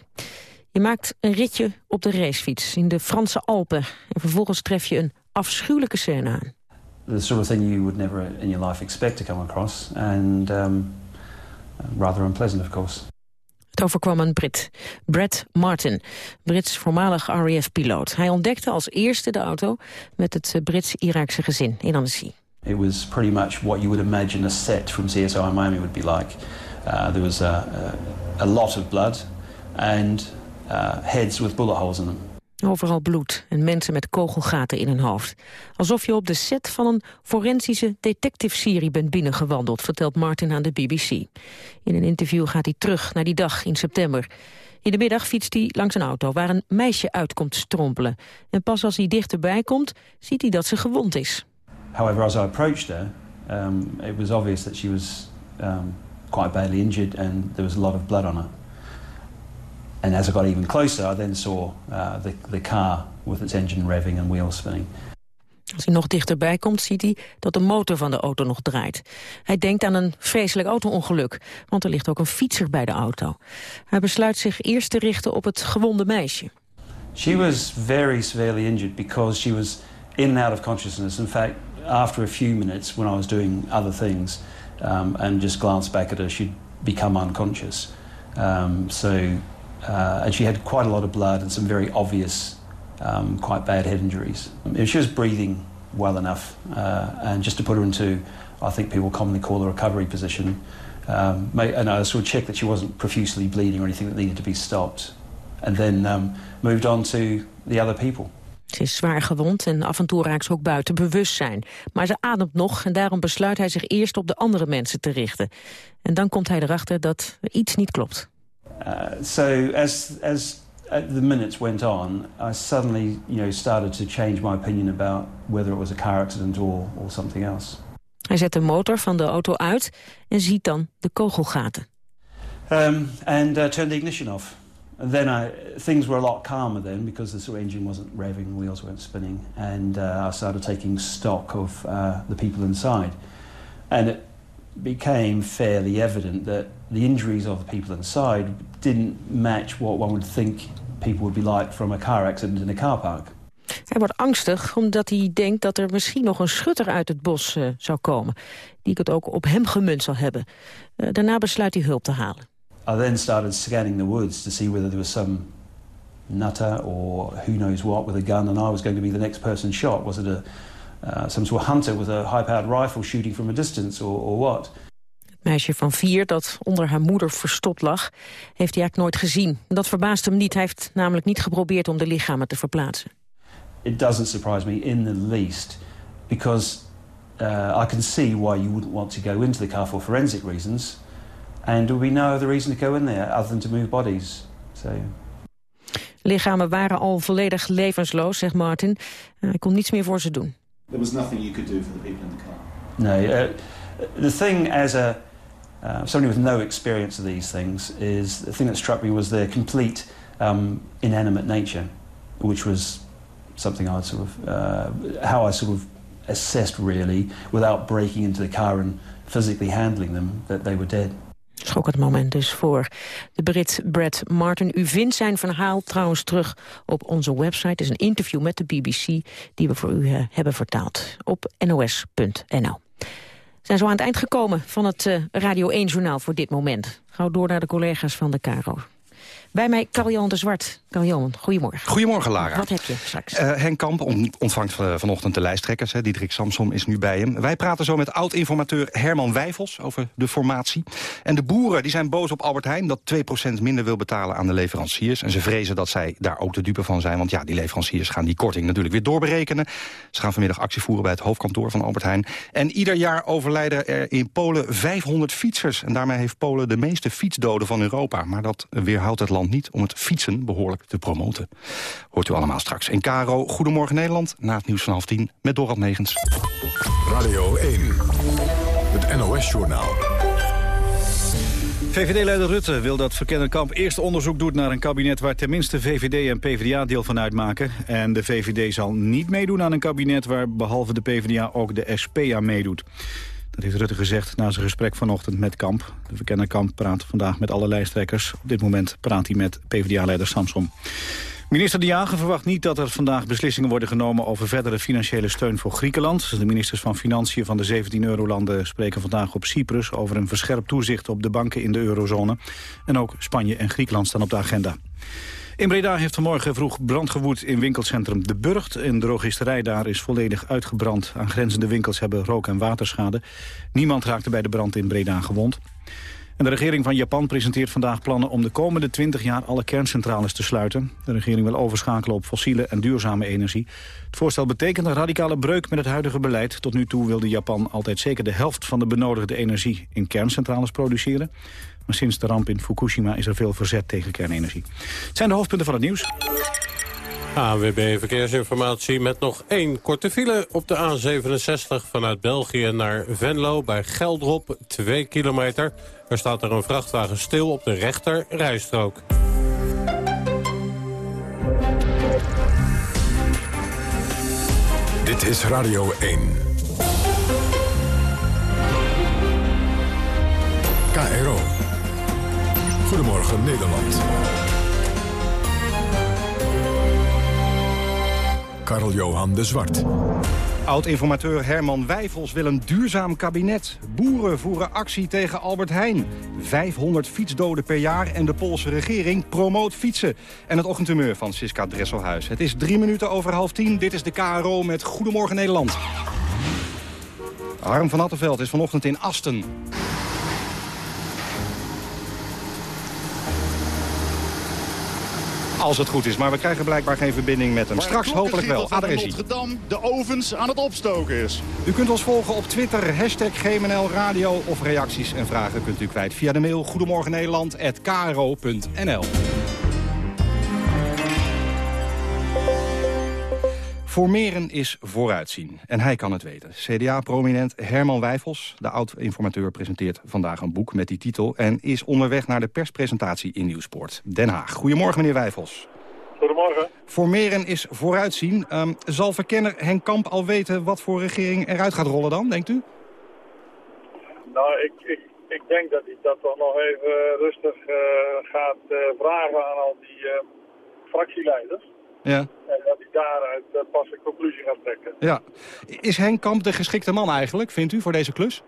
Je maakt een ritje op de racefiets in de Franse Alpen. En vervolgens tref je een afschuwelijke scène aan. The sort of thing you would never in your life expect to come across, and um, rather unpleasant, of course. Het overkwam een Brit, Brett Martin, Brits voormalig RAF-piloot. Hij ontdekte als eerste de auto met het Brits-Iraakse gezin in Annecy. It was pretty much what you would imagine a set from CSI Miami would be like. Uh, there was a, a, a, lot of blood and uh, heads with bullet holes in them. Overal bloed en mensen met kogelgaten in hun hoofd. Alsof je op de set van een forensische detective-serie bent binnengewandeld, vertelt Martin aan de BBC. In een interview gaat hij terug naar die dag in september. In de middag fietst hij langs een auto waar een meisje uitkomt strompelen. En pas als hij dichterbij komt, ziet hij dat ze gewond is. However, as I approached her, um, it was obvious that she was um, quite badly injured and there was a lot of blood on her. And as I got even closer, I then saw uh, the, the car with its engine revving and wheels spinning. Als hij nog dichterbij komt, ziet hij dat de motor van de auto nog draait. Hij denkt aan een vreselijk auto-ongeluk, want er ligt ook een fietser bij de auto. Hij besluit zich eerst te richten op het gewonde meisje. She was very severely injured because she was in and out of consciousness. In fact, after a few minutes, when I was doing other things, um, and just glanced back at her, she'd become unconscious. Um, so, uh, and she had quite a lot of blood and some very obvious, um, quite bad head injuries. She was breathing well enough, uh, and just to put her into, I think people commonly call a recovery position. Um, and I sort of checked that she wasn't profusely bleeding or anything that needed to be stopped, and then um, moved on to the other people. Ze is zwaar gewond en af en toe raakt ze ook buiten bewustzijn. Maar ze ademt nog en daarom besluit hij zich eerst op de andere mensen te richten. En dan komt hij erachter dat iets niet klopt. Uh, so as, as the minutes went on, I suddenly you know, started to change my opinion about whether it was a car accident or, or something else. Hij zet de motor van de auto uit en ziet dan de kogelgaten. Um, and uh, turned the ignition off. And then I, things were a lot calmer then because the engine wasn't revving, the wheels weren't spinning, and uh, I started taking stock of uh, the people inside. And it became fairly evident that the injuries of the people inside didn't match what one would think people would be like from a car accident in a car park. Hij wordt angstig omdat hij denkt dat er misschien nog een schutter uit het bos uh, zou komen... die het ook op hem gemunt zal hebben. Uh, daarna besluit hij hulp te halen. I then started scanning the woods to see whether there was some nutter or who knows what with a gun, and I was going to be the next person shot. Was it a uh, some sort of hunter with a high-powered rifle shooting from a distance, or, or what? Het meisje van vier dat onder haar moeder verstopt lag, heeft hij eigenlijk nooit gezien. Dat verbaast hem niet. Hij heeft namelijk niet geprobeerd om de lichamen te verplaatsen. It doesn't surprise me in the least, because uh, I can see why you wouldn't want to go into the car for forensic reasons. And we no other reason to go in there other than to move bodies. So. Lichamen waren al volledig levensloos, zegt Martin. Hij kon niets meer voor ze doen. There was nothing you could do for the people in the car. No, uh, the thing as a uh, somebody with no experience of these things is the thing that struck me was their complete um, inanimate nature, which was something I sort of uh, how I sort of assessed really without breaking into the car and physically handling them that they were dead. Schokkend moment dus voor de Brit Brad Martin. U vindt zijn verhaal trouwens terug op onze website. Het is een interview met de BBC die we voor u uh, hebben vertaald op nos.nl. Zijn zo aan het eind gekomen van het uh, Radio 1-journaal voor dit moment. Gauw door naar de collega's van de Caro. Bij mij Carl-Johan de Zwart. Carl-Johan, goedemorgen. Goedemorgen, Lara. Wat heb je straks? Uh, Henk Kamp ontvangt vanochtend de lijsttrekkers. Hè. Diederik Samsom is nu bij hem. Wij praten zo met oud-informateur Herman Wijfels over de formatie. En de boeren die zijn boos op Albert Heijn... dat 2% minder wil betalen aan de leveranciers. En ze vrezen dat zij daar ook de dupe van zijn. Want ja, die leveranciers gaan die korting natuurlijk weer doorberekenen. Ze gaan vanmiddag actie voeren bij het hoofdkantoor van Albert Heijn. En ieder jaar overlijden er in Polen 500 fietsers. En daarmee heeft Polen de meeste fietsdoden van Europa. Maar dat weerhoudt het land niet om het fietsen behoorlijk te promoten. Hoort u allemaal straks. En Caro, Goedemorgen Nederland, na het nieuws van half tien met Dorald Megens. Radio 1, het NOS-journaal. VVD-leider Rutte wil dat Verkenner Kamp eerst onderzoek doet naar een kabinet waar tenminste VVD en PvdA deel van uitmaken. En de VVD zal niet meedoen aan een kabinet waar behalve de PvdA ook de SP aan meedoet. Dat heeft Rutte gezegd na zijn gesprek vanochtend met Kamp. De verkenner Kamp praat vandaag met alle lijsttrekkers. Op dit moment praat hij met PvdA-leider Samson. Minister De Jager verwacht niet dat er vandaag beslissingen worden genomen over verdere financiële steun voor Griekenland. De ministers van Financiën van de 17 eurolanden spreken vandaag op Cyprus over een verscherpt toezicht op de banken in de eurozone. En ook Spanje en Griekenland staan op de agenda. In Breda heeft vanmorgen vroeg brand gewoed in winkelcentrum De Burgt. En de drogisterij daar is volledig uitgebrand. Aangrenzende winkels hebben rook- en waterschade. Niemand raakte bij de brand in Breda gewond. En de regering van Japan presenteert vandaag plannen om de komende 20 jaar alle kerncentrales te sluiten. De regering wil overschakelen op fossiele en duurzame energie. Het voorstel betekent een radicale breuk met het huidige beleid. Tot nu toe wilde Japan altijd zeker de helft van de benodigde energie in kerncentrales produceren. Maar sinds de ramp in Fukushima is er veel verzet tegen kernenergie. Het zijn de hoofdpunten van het nieuws. ANWB Verkeersinformatie met nog één korte file op de A67 vanuit België naar Venlo bij Geldrop, 2 kilometer. Er staat er een vrachtwagen stil op de rechter rijstrook. Dit is Radio 1. KRO. Goedemorgen Nederland. Karl-Johan de Zwart. Oud-informateur Herman Wijfels wil een duurzaam kabinet. Boeren voeren actie tegen Albert Heijn. 500 fietsdoden per jaar en de Poolse regering promoot fietsen. En het ochtendhumeur van Siska Dresselhuis. Het is drie minuten over half tien. Dit is de KRO met Goedemorgen Nederland. Harm van Attenveld is vanochtend in Asten. Als het goed is, maar we krijgen blijkbaar geen verbinding met hem. Straks hopelijk wel. Ah, daar is hij. Rotterdam de ovens aan het opstoken is. U kunt ons volgen op Twitter, hashtag GMNL Radio of reacties en vragen kunt u kwijt via de mail goedemorgennederland.kro.nl. Formeren is vooruitzien. En hij kan het weten. CDA-prominent Herman Wijfels, de oud-informateur, presenteert vandaag een boek met die titel... en is onderweg naar de perspresentatie in Nieuwsport. Den Haag. Goedemorgen, meneer Wijfels. Goedemorgen. Formeren is vooruitzien. Um, zal verkenner Henk Kamp al weten wat voor regering eruit gaat rollen dan, denkt u? Nou, ik, ik, ik denk dat hij dat toch nog even rustig uh, gaat uh, vragen aan al die uh, fractieleiders. Ja. En dat hij daaruit uh, pas een conclusie gaat trekken. Ja. Is Henk Kamp de geschikte man eigenlijk, vindt u, voor deze klus?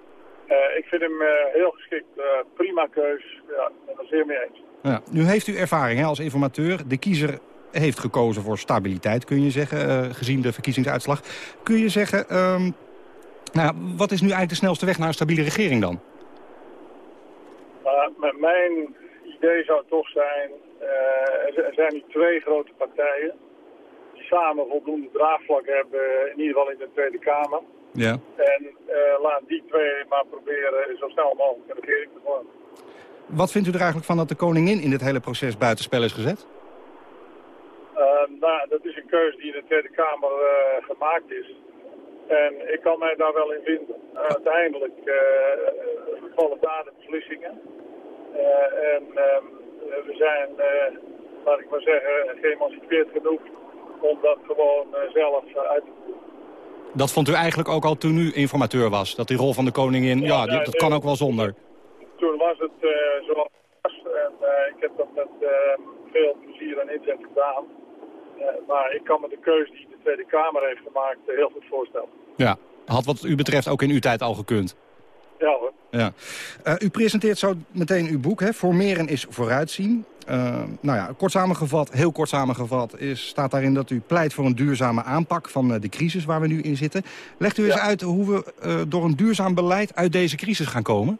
Uh, ik vind hem uh, heel geschikt. prima keus. Ja, ik ben er zeer mee eens. Ja. Nu heeft u ervaring hè, als informateur. De kiezer heeft gekozen voor stabiliteit, kun je zeggen, gezien de verkiezingsuitslag. Kun je zeggen, um, nou, wat is nu eigenlijk de snelste weg naar een stabiele regering dan? mijn idee zou toch zijn, er zijn nu twee grote partijen samen voldoende draagvlak hebben, in ieder geval in de Tweede Kamer. Ja. En uh, laat die twee maar proberen zo snel mogelijk een regering te vormen. Wat vindt u er eigenlijk van dat de koningin in dit hele proces buitenspel is gezet? Uh, nou, dat is een keuze die in de Tweede Kamer uh, gemaakt is. En ik kan mij daar wel in vinden. uiteindelijk vallen daar de beslissingen. En ehm, we zijn, laat ik maar zeggen, geëmancipeerd genoeg om dat gewoon uh, zelf uit te voeren. Dat vond u eigenlijk ook al toen u informateur was? Dat die rol van de koningin, ja, ja die, dat kan ook wel zonder. Toen was het uh, zoals het was. En ik heb dat met veel plezier en inzet gedaan. maar ik kan me de keuze die de Tweede Kamer heeft gemaakt heel goed voorstellen. Ja, had wat u betreft ook in uw tijd al gekund? Ja hoor. Ja. u presenteert zo meteen uw boek, hè? Formeren is vooruitzien. Uh, nou ja, kort samengevat, heel kort samengevat, is, staat daarin dat u pleit voor een duurzame aanpak van uh, de crisis waar we nu in zitten. Legt u eens uit hoe we door een duurzaam beleid uit deze crisis gaan komen?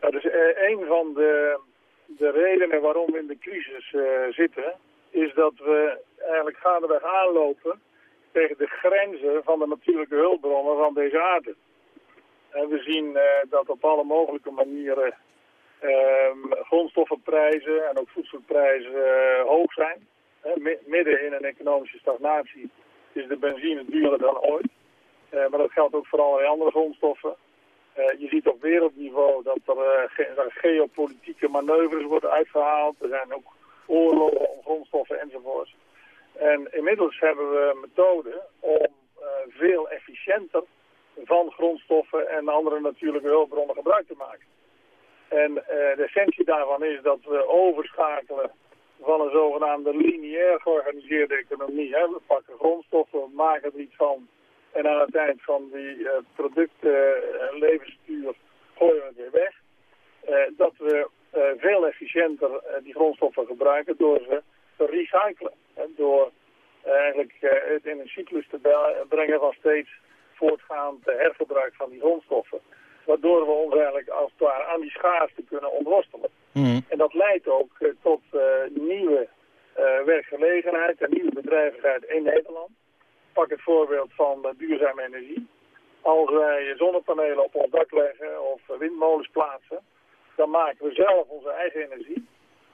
Nou, dus een van de, de redenen waarom we in de crisis zitten, is dat we eigenlijk gaandeweg aanlopen tegen de grenzen van de natuurlijke hulpbronnen van deze aarde. En we zien dat op alle mogelijke manieren Um, grondstoffenprijzen en ook voedselprijzen uh, hoog zijn. Midden in een economische stagnatie is de benzine duurder dan ooit. Uh, maar dat geldt ook voor allerlei andere grondstoffen. Je ziet op wereldniveau dat er ge geopolitieke manoeuvres worden uitgehaald. Er zijn ook oorlogen om grondstoffen enzovoorts. En inmiddels hebben we methoden om veel efficiënter van grondstoffen en andere natuurlijke hulpbronnen gebruik te maken. En uh, de essentie daarvan is dat we overschakelen van een zogenaamde lineair georganiseerde economie. Hè. We pakken grondstoffen, we maken er iets van. En aan het eind van die uh, producten, uh, levensduur, gooien we het weer weg. Dat we veel efficiënter die grondstoffen gebruiken door ze te recyclen. En door eigenlijk het in een cyclus te brengen van steeds voortgaand hergebruik van die grondstoffen. Waardoor we ons eigenlijk als het ware aan die schaarste kunnen ontworstelen. Mm. En dat leidt ook uh, tot uh, nieuwe uh, werkgelegenheid en nieuwe bedrijvigheid in Nederland. Pak het voorbeeld van duurzame energie. Als wij zonnepanelen op ons dak leggen of windmolens plaatsen, dan maken we zelf onze eigen energie.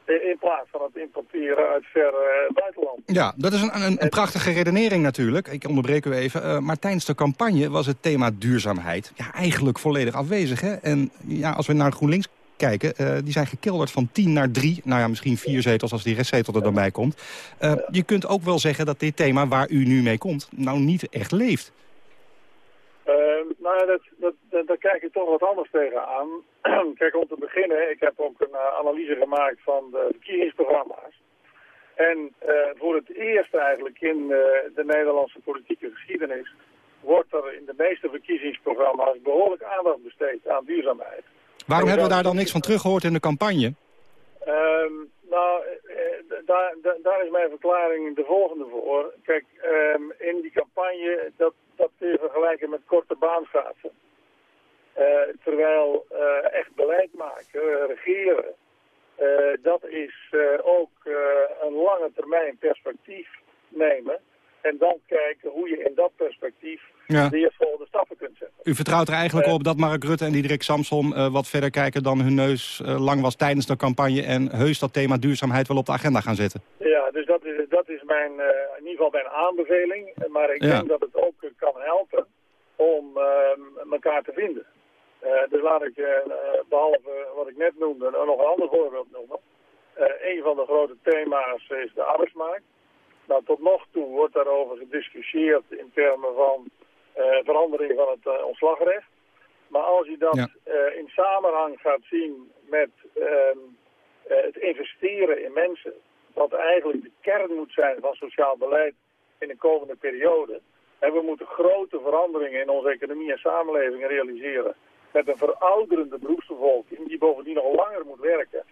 In plaats van het importeren uit verre buitenland. Ja, dat is een, een, een, prachtige redenering natuurlijk. Ik onderbreek u even. Uh, maar tijdens de campagne was het thema duurzaamheid ja, eigenlijk volledig afwezig. Hè? En ja, als we naar GroenLinks kijken, uh, die zijn gekelderd van 10 naar 3. Nou ja, misschien vier zetels als die restzetel er dan bij komt. Uh, je kunt ook wel zeggen dat dit thema waar u nu mee komt, nou niet echt leeft. Nou dat, dat, dat, daar kijk ik toch wat anders tegenaan. kijk, om te beginnen, ik heb ook een uh, analyse gemaakt van de verkiezingsprogramma's. En uh, voor het eerst eigenlijk in uh, de Nederlandse politieke geschiedenis wordt er in de meeste verkiezingsprogramma's behoorlijk aandacht besteed aan duurzaamheid. Waarom hebben we daar dan niks van teruggehoord in de campagne? Um, nou, daar, daar is mijn verklaring de volgende voor. Kijk, um, in die campagne, dat, dat kun je vergelijken met korte baanschaatsen. Uh, terwijl uh, echt beleid maken, regeren, dat is ook een lange termijn perspectief nemen. En dan kijken hoe je in dat perspectief ja. de volgende stappen kunt zetten. U vertrouwt er eigenlijk op dat Mark Rutte en Diederik Samson uh, wat verder kijken dan hun neus uh, lang was tijdens de campagne en heus dat thema duurzaamheid wel op de agenda gaan zetten? Ja, dus dat is, dat is mijn, uh, in ieder geval mijn aanbeveling. Maar ik Ja. denk dat het ook kan helpen om elkaar te vinden. dus laat ik, behalve wat ik net noemde, nog een ander voorbeeld noemen. een van de grote thema's is de arbeidsmarkt. Nou, tot nog toe wordt daarover gediscussieerd in termen van uh, verandering van het uh, ontslagrecht. Maar als je dat Ja. uh, in samenhang gaat zien met ehm, het investeren in mensen, wat eigenlijk de kern moet zijn van sociaal beleid in de komende periode. En we moeten grote veranderingen in onze economie en samenleving realiseren. Met een verouderende beroepsbevolking die bovendien nog langer moet werken.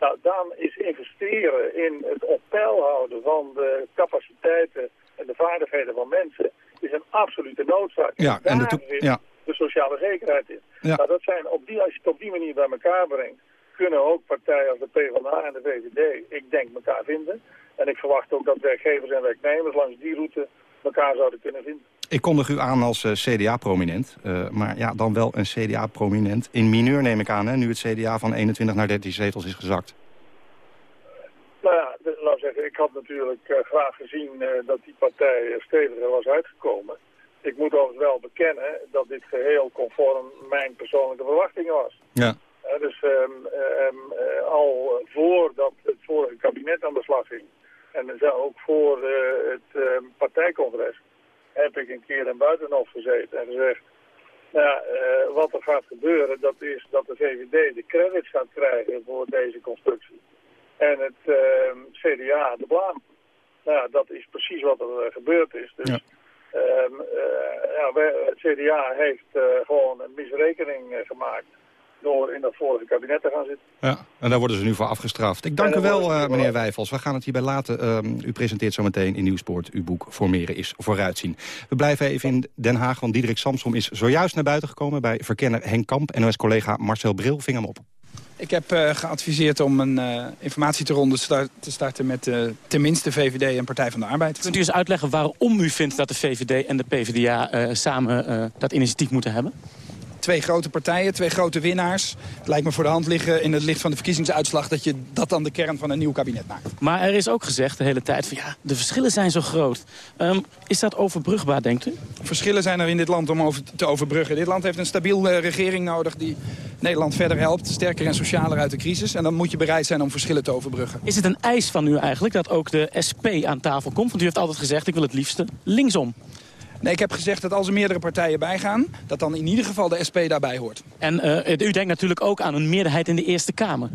Nou, dan is investeren in het op peil houden van de capaciteiten en de vaardigheden van mensen is een absolute noodzaak. Ja, en de toe- zit ja. de sociale zekerheid in. Ja. Nou, dat zijn op die, als je het op die manier bij elkaar brengt, kunnen ook partijen als de PvdA en de VVD, ik denk, elkaar vinden. En ik verwacht ook dat werkgevers en werknemers langs die route elkaar zouden kunnen vinden. Ik kondig u aan als eh, CDA-prominent, eh, maar ja, dan wel een CDA-prominent in mineur neem ik aan, hè, nu het CDA van 21 naar 13 zetels is gezakt. Nou ja, laat ik zeggen, ik had natuurlijk eh, graag gezien eh, dat die partij steviger was uitgekomen. Ik moet overigens wel bekennen dat dit geheel conform mijn persoonlijke verwachtingen was. Ja. Eh, dus ehm, eh, al voordat het vorige kabinet aan de slag ging, en ook voor het ehm, partijcongres, heb ik een keer in Buitenhof gezeten en gezegd, nou ja, wat er gaat gebeuren, dat is dat de VVD de credits gaat krijgen voor deze constructie. En het ehm, CDA de blaam. Nou ja, dat is precies wat er eh, gebeurd is. Dus ehm, eh, ja, wij- het CDA heeft eh, gewoon een misrekening gemaakt door in dat vorige kabinet te gaan zitten. Ja, en daar worden ze nu voor afgestraft. Ik dank u wel, meneer Wijfels. We gaan het hierbij laten. Ehm, u presenteert zometeen in Nieuwsport uw boek Formeren is vooruitzien. We blijven even in Den Haag, want Diederik Samsom is zojuist naar buiten gekomen... bij verkenner Henk Kamp. NOS-collega Marcel Bril ving hem op. Ik heb eh, geadviseerd om een informatieronde start, te starten met eh, tenminste VVD en Partij van de Arbeid. Kunt u eens uitleggen waarom u vindt dat de VVD en de PvdA samen dat initiatief moeten hebben? Twee grote partijen, twee grote winnaars. Het lijkt me voor de hand liggen in het licht van de verkiezingsuitslag... dat je dat dan de kern van een nieuw kabinet maakt. Maar er is ook gezegd de hele tijd van ja, de verschillen zijn zo groot. Ehm, is dat overbrugbaar, denkt u? Verschillen zijn er in dit land om over te overbruggen. Dit land heeft een stabiele regering nodig die Nederland verder helpt. Sterker en socialer uit de crisis. En dan moet je bereid zijn om verschillen te overbruggen. Is het een eis van u eigenlijk dat ook de SP aan tafel komt? Want u heeft altijd gezegd, ik wil het liefste linksom. Nee, ik heb gezegd dat als er meerdere partijen bijgaan... dat dan in ieder geval de SP daarbij hoort. En eh, u denkt natuurlijk ook aan een meerderheid in de Eerste Kamer.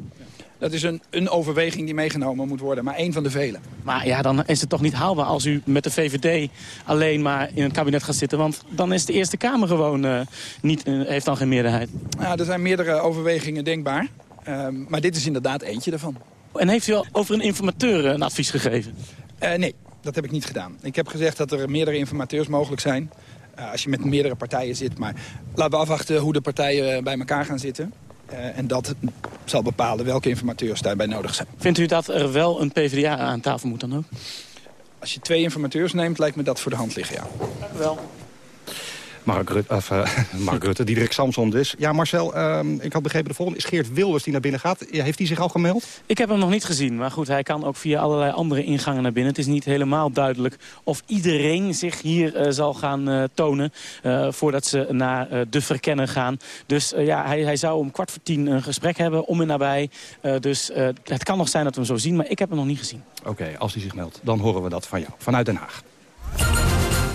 Dat is een, een overweging die meegenomen moet worden, maar één van de vele. Maar ja, dan is het toch niet haalbaar als u met de VVD alleen maar in het kabinet gaat zitten. Want dan is de Eerste Kamer gewoon uh, niet, uh, heeft dan geen meerderheid. Ja, er zijn meerdere overwegingen denkbaar. Uh, maar dit is inderdaad eentje daarvan. En heeft u al over een informateur een advies gegeven? Nee, dat heb ik niet gedaan. Ik heb gezegd dat er meerdere informateurs mogelijk zijn. Uh, als je met meerdere partijen zit. Maar laten we afwachten hoe de partijen bij elkaar gaan zitten. Uh, en dat zal bepalen welke informateurs daarbij nodig zijn. Vindt u dat er wel een PvdA aan tafel moet dan ook? Als je twee informateurs neemt, lijkt me dat voor de hand liggen, ja. Dank u wel. Mark Rutte, of, uh, Mark Rutte, Diederik Samson dus. Ja, Marcel, uh, ik had begrepen de volgende is Geert Wilders die naar binnen gaat. Heeft hij zich al gemeld? Ik heb hem nog niet gezien, maar goed, hij kan ook via allerlei andere ingangen naar binnen. Het is niet helemaal duidelijk of iedereen zich hier uh, zal gaan uh, tonen... voordat ze naar de verkennen gaan. Dus ja, hij, hij, zou om kwart voor tien een gesprek hebben, om en nabij. dus het kan nog zijn dat we hem zo zien, maar ik heb hem nog niet gezien. Oké, okay, als hij zich meldt, dan horen we dat van jou, vanuit Den Haag.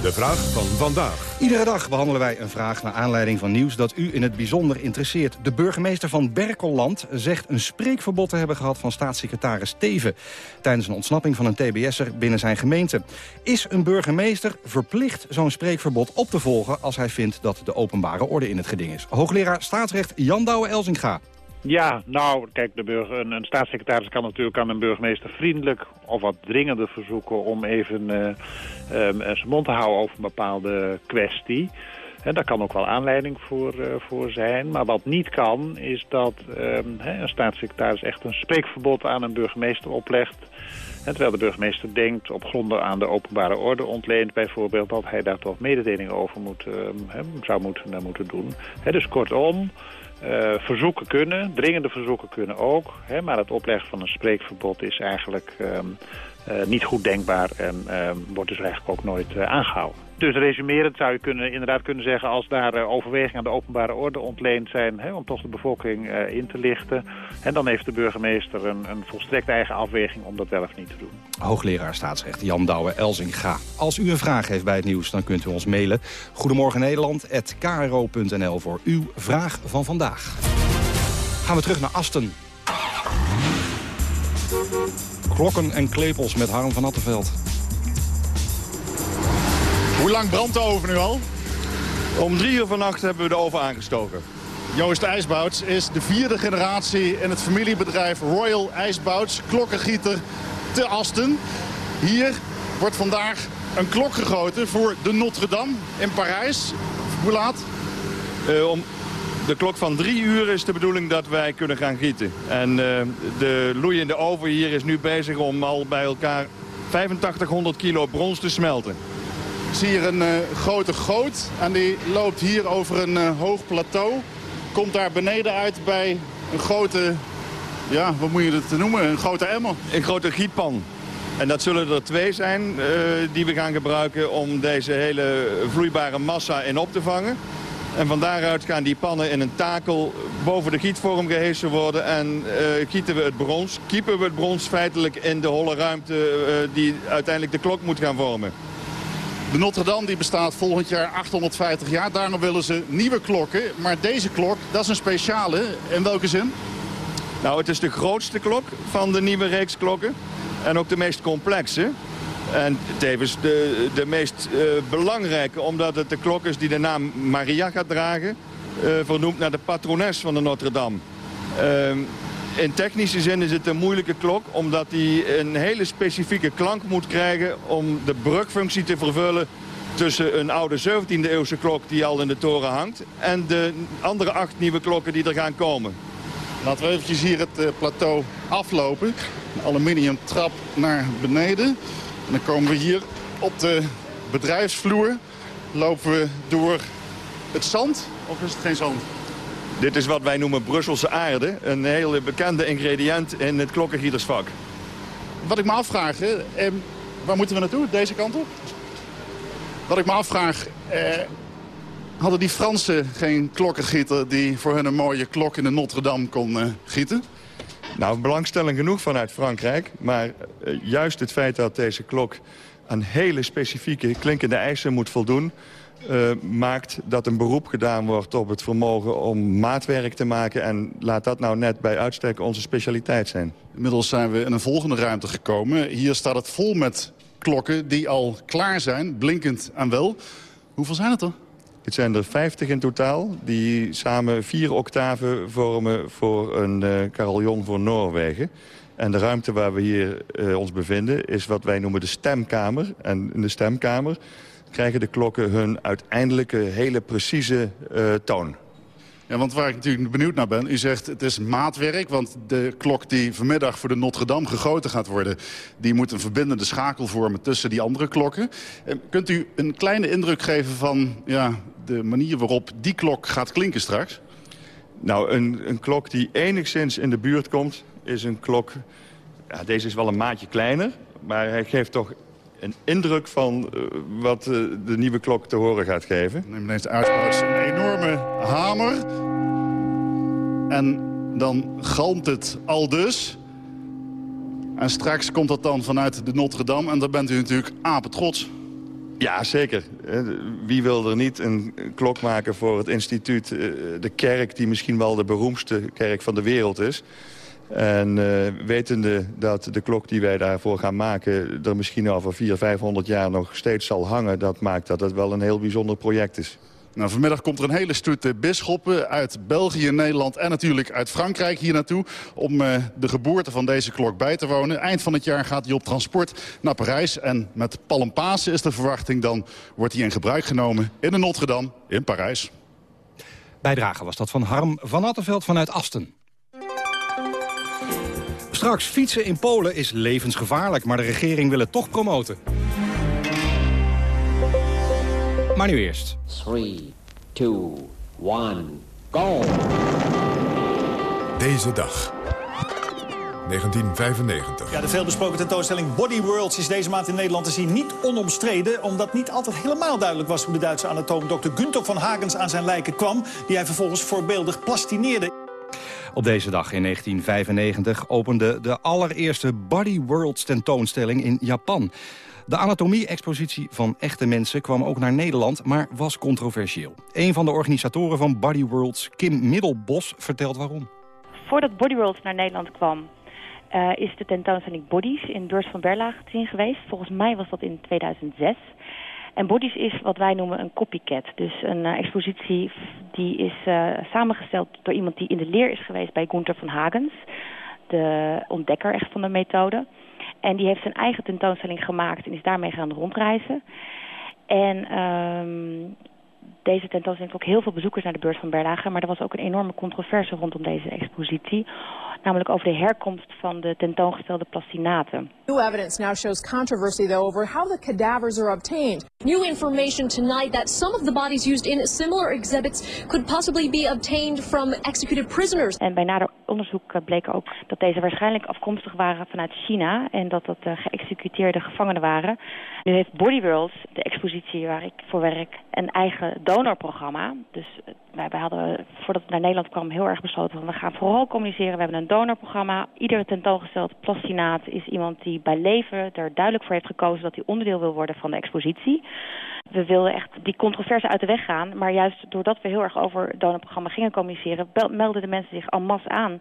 De vraag van vandaag. Iedere dag behandelen wij een vraag naar aanleiding van nieuws dat u in het bijzonder interesseert. De burgemeester van Berkelland zegt een spreekverbod te hebben gehad van staatssecretaris Teven tijdens een ontsnapping van een TBS'er binnen zijn gemeente. Is een burgemeester verplicht zo'n spreekverbod op te volgen als hij vindt dat de openbare orde in het geding is? Hoogleraar staatsrecht Jan Douwe-Elzinga. Ja, nou, kijk, de een, staatssecretaris kan natuurlijk aan een burgemeester vriendelijk of wat dringender verzoeken om even uh, um, zijn mond te houden over een bepaalde kwestie. En daar kan ook wel aanleiding voor, uh, voor zijn. Maar wat niet kan, is dat um, een staatssecretaris echt een spreekverbod aan een burgemeester oplegt. Terwijl de burgemeester denkt, op gronden aan de openbare orde ontleent bijvoorbeeld, dat hij daar toch mededelingen over moet, um, zou moeten, moeten doen. Dus kortom, uh, verzoeken kunnen, dringende verzoeken kunnen ook. Hè, maar het opleggen van een spreekverbod is eigenlijk um, uh, niet goed denkbaar en um, wordt dus eigenlijk ook nooit uh, aangehouden. Dus resumerend zou je kunnen, inderdaad kunnen zeggen... als daar uh, overwegingen aan de openbare orde ontleend zijn... Hè, om toch de bevolking uh, in te lichten... en dan heeft de burgemeester een, een volstrekt eigen afweging om dat wel of niet te doen. Hoogleraar staatsrecht Jan Douwe-Elzinga. Als u een vraag heeft bij het nieuws, dan kunt u ons mailen. Goedemorgen Nederland@kro.nl voor uw vraag van vandaag. Gaan we terug naar Asten. Klokken en klepels met Harm van Attenveld. Hoe lang brandt de oven nu al? Om drie uur vannacht hebben we de oven aangestoken. Joost IJsbouts is de vierde generatie in het familiebedrijf Royal IJsbouts, klokkengieter te Asten. Hier wordt vandaag een klok gegoten voor de Notre Dame in Parijs. Hoe laat? Uh, om de klok van drie uur is de bedoeling dat wij kunnen gaan gieten. En uh, de loeiende oven hier is nu bezig om al bij elkaar 8500 kilo brons te smelten. Ik zie hier een uh, grote goot en die loopt hier over een uh, hoog plateau. Komt daar beneden uit bij een grote, ja, wat moet je het noemen, een grote emmer. Een grote gietpan. En dat zullen er twee zijn uh, die we gaan gebruiken om deze hele vloeibare massa in op te vangen. En van daaruit gaan die pannen in een takel boven de gietvorm gehesen worden. En gieten we het brons, kiepen we het brons feitelijk in de holle ruimte die uiteindelijk de klok moet gaan vormen. De Notre Dame die bestaat volgend jaar 850 jaar. Daarom willen ze nieuwe klokken. Maar deze klok, dat is een speciale. In welke zin? Nou, het is de grootste klok van de nieuwe reeks klokken. En ook de meest complexe. En tevens de, de meest uh, belangrijke, omdat het de klok is die de naam Maria gaat dragen. Uh, vernoemd naar de patrones van de Notre Dame. Uh, in technische zin is het een moeilijke klok, omdat die een hele specifieke klank moet krijgen om de brugfunctie te vervullen tussen een oude 17e eeuwse klok die al in de toren hangt en de andere acht nieuwe klokken die er gaan komen. Laten we eventjes hier het uh, plateau aflopen. Een aluminium trap naar beneden. En dan komen we hier op de bedrijfsvloer. Lopen we door het zand of is het geen zand? Dit is wat wij noemen Brusselse aarde. Een hele bekende ingrediënt in het klokkengietersvak. Wat ik me afvraag, eh, waar moeten we naartoe? Deze kant op? Wat ik me afvraag, eh, hadden die Fransen geen klokkengieter... die voor hun een mooie klok in de Notre Dame kon eh, gieten? Nou, belangstelling genoeg vanuit Frankrijk. Maar uh, juist het feit dat deze klok aan hele specifieke klinkende eisen moet voldoen... Uh, maakt dat een beroep gedaan wordt op het vermogen om maatwerk te maken. En laat dat nou net bij uitstek onze specialiteit zijn. Inmiddels zijn we in een volgende ruimte gekomen. Hier staat het vol met klokken die al klaar zijn, blinkend aan wel. Hoeveel zijn het er? Het zijn er 50 in totaal, die samen vier octaven vormen voor een uh, carillon voor Noorwegen. En de ruimte waar we hier uh, ons bevinden is wat wij noemen de stemkamer. En in de stemkamer krijgen de klokken hun uiteindelijke hele precieze uh, toon. Ja, want waar ik natuurlijk benieuwd naar ben, u zegt het is maatwerk... want de klok die vanmiddag voor de Notre Dame gegoten gaat worden... die moet een verbindende schakel vormen tussen die andere klokken. Eh, kunt u een kleine indruk geven van ja, de manier waarop die klok gaat klinken straks? Nou, een, een klok die enigszins in de buurt komt, is een klok... Ja, deze is wel een maatje kleiner, maar hij geeft toch een indruk van uh, wat uh, de nieuwe klok te horen gaat geven. Neem ineens de uitspraak. Een enorme hamer. En dan galmt het al dus. En straks komt dat dan vanuit de Notre Dame. En daar bent u natuurlijk apetrots. Ja, zeker. Wie wil er niet een klok maken voor het instituut, de kerk... die misschien wel de beroemdste kerk van de wereld is... En uh, wetende dat de klok die wij daarvoor gaan maken... er misschien over 400, 500 jaar nog steeds zal hangen... dat maakt dat het wel een heel bijzonder project is. Nou, vanmiddag komt er een hele stoet bisschoppen uit België, Nederland en natuurlijk uit Frankrijk hier naartoe... om uh, de geboorte van deze klok bij te wonen. Eind van het jaar gaat hij op transport naar Parijs. En met Palmpasen is de verwachting dan wordt hij in gebruik genomen in de Notre Dame in Parijs. Bijdrage was dat van Harm van Attenveld vanuit Asten. Straks, fietsen in Polen is levensgevaarlijk, maar de regering wil het toch promoten. Maar nu eerst. 3, 2, 1, go! Deze dag. 1995. Ja, de veelbesproken tentoonstelling Body Worlds is deze maand in Nederland te zien. Niet onomstreden, omdat niet altijd helemaal duidelijk was... hoe de Duitse anatoom Dr. Gunther van Hagens aan zijn lijken kwam... die hij vervolgens voorbeeldig plastineerde. Op deze dag in 1995 opende de allereerste Body Worlds tentoonstelling in Japan. De anatomie-expositie van echte mensen kwam ook naar Nederland, maar was controversieel. Een van de organisatoren van Body Worlds, Kim Middelbos, vertelt waarom. Voordat Body Worlds naar Nederland kwam, uh, is de tentoonstelling Bodies in Beurs van Berlage te zien geweest. Volgens mij was dat in 2006. En Bodies is wat wij noemen een copycat. Dus een uh, expositie die is uh, samengesteld door iemand die in de leer is geweest bij Gunther van Hagens. De ontdekker echt van de methode. En die heeft zijn eigen tentoonstelling gemaakt en is daarmee gaan rondreizen. En um, deze tentoonstelling heeft ook heel veel bezoekers naar de beurs van Berlage. Maar er was ook een enorme controverse rondom deze expositie. Namelijk over de herkomst van de tentoongestelde plastinaten. New evidence now shows controversy though over how the cadavers are obtained. New information tonight that some of the bodies used in similar exhibits could possibly be obtained from executed prisoners. En bij nader onderzoek bleek ook dat deze waarschijnlijk afkomstig waren vanuit China en dat dat uh, geëxecuteerde gevangenen waren. Nu heeft Body World, de expositie waar ik voor werk, een eigen donorprogramma. Dus wij, wij hadden, voordat het naar Nederland kwam, heel erg besloten van we gaan vooral communiceren. We hebben een donorprogramma. Iedere tentoongesteld plastinaat is iemand die bij leven er duidelijk voor heeft gekozen dat hij onderdeel wil worden van de expositie. We wilden echt die controverse uit de weg gaan. Maar juist doordat we heel erg over het donorprogramma gingen communiceren, melden de mensen zich en masse aan.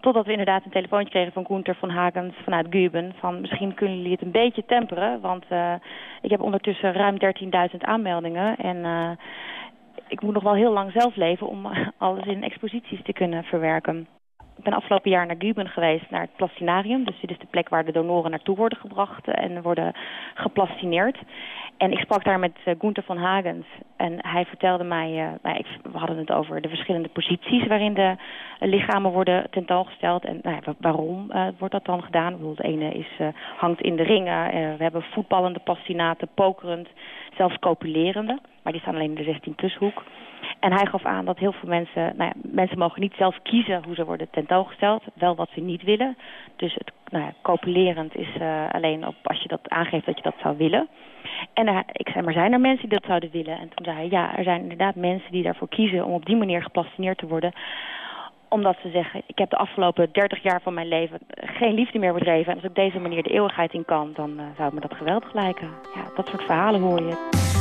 Totdat we inderdaad een telefoontje kregen van Gunther van Hagens vanuit Guben. Van misschien kunnen jullie het een beetje temperen. Want uh, ik heb ondertussen ruim 13.000 aanmeldingen. En uh, ik moet nog wel heel lang zelf leven om alles in exposities te kunnen verwerken. Ik ben afgelopen jaar naar Guben geweest, naar het plastinarium. Dus dit is de plek waar de donoren naartoe worden gebracht en worden geplastineerd. En ik sprak daar met uh, Gunther van Hagens. En hij vertelde mij, uh, nou, ik, we hadden het over de verschillende posities waarin de lichamen worden tentoongesteld. En nou, waarom wordt dat dan gedaan? Bijvoorbeeld de ene is, hangt in de ringen. we hebben voetballende plastinaten, pokerend, zelfs copulerende. Maar die staan alleen in de 16 plushoek. En hij gaf aan dat heel veel mensen, nou ja, mensen mogen niet zelf kiezen hoe ze worden tentoongesteld. Wel wat ze niet willen. Dus het nou ja, copulerend is uh, alleen op als je dat aangeeft dat je dat zou willen. En ik zei, maar zijn er mensen die dat zouden willen? En toen zei hij, ja, er zijn inderdaad mensen die daarvoor kiezen om op die manier geplastineerd te worden omdat ze zeggen, ik heb de afgelopen 30 jaar van mijn leven geen liefde meer bedreven. En als ik deze manier de eeuwigheid in kan, dan uh, zou me dat geweldig lijken. Ja, dat soort verhalen hoor je.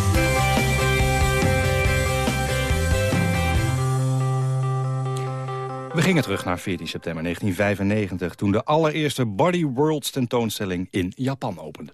We gingen terug naar 14 september 1995... toen de allereerste Body Worlds tentoonstelling in Japan opende.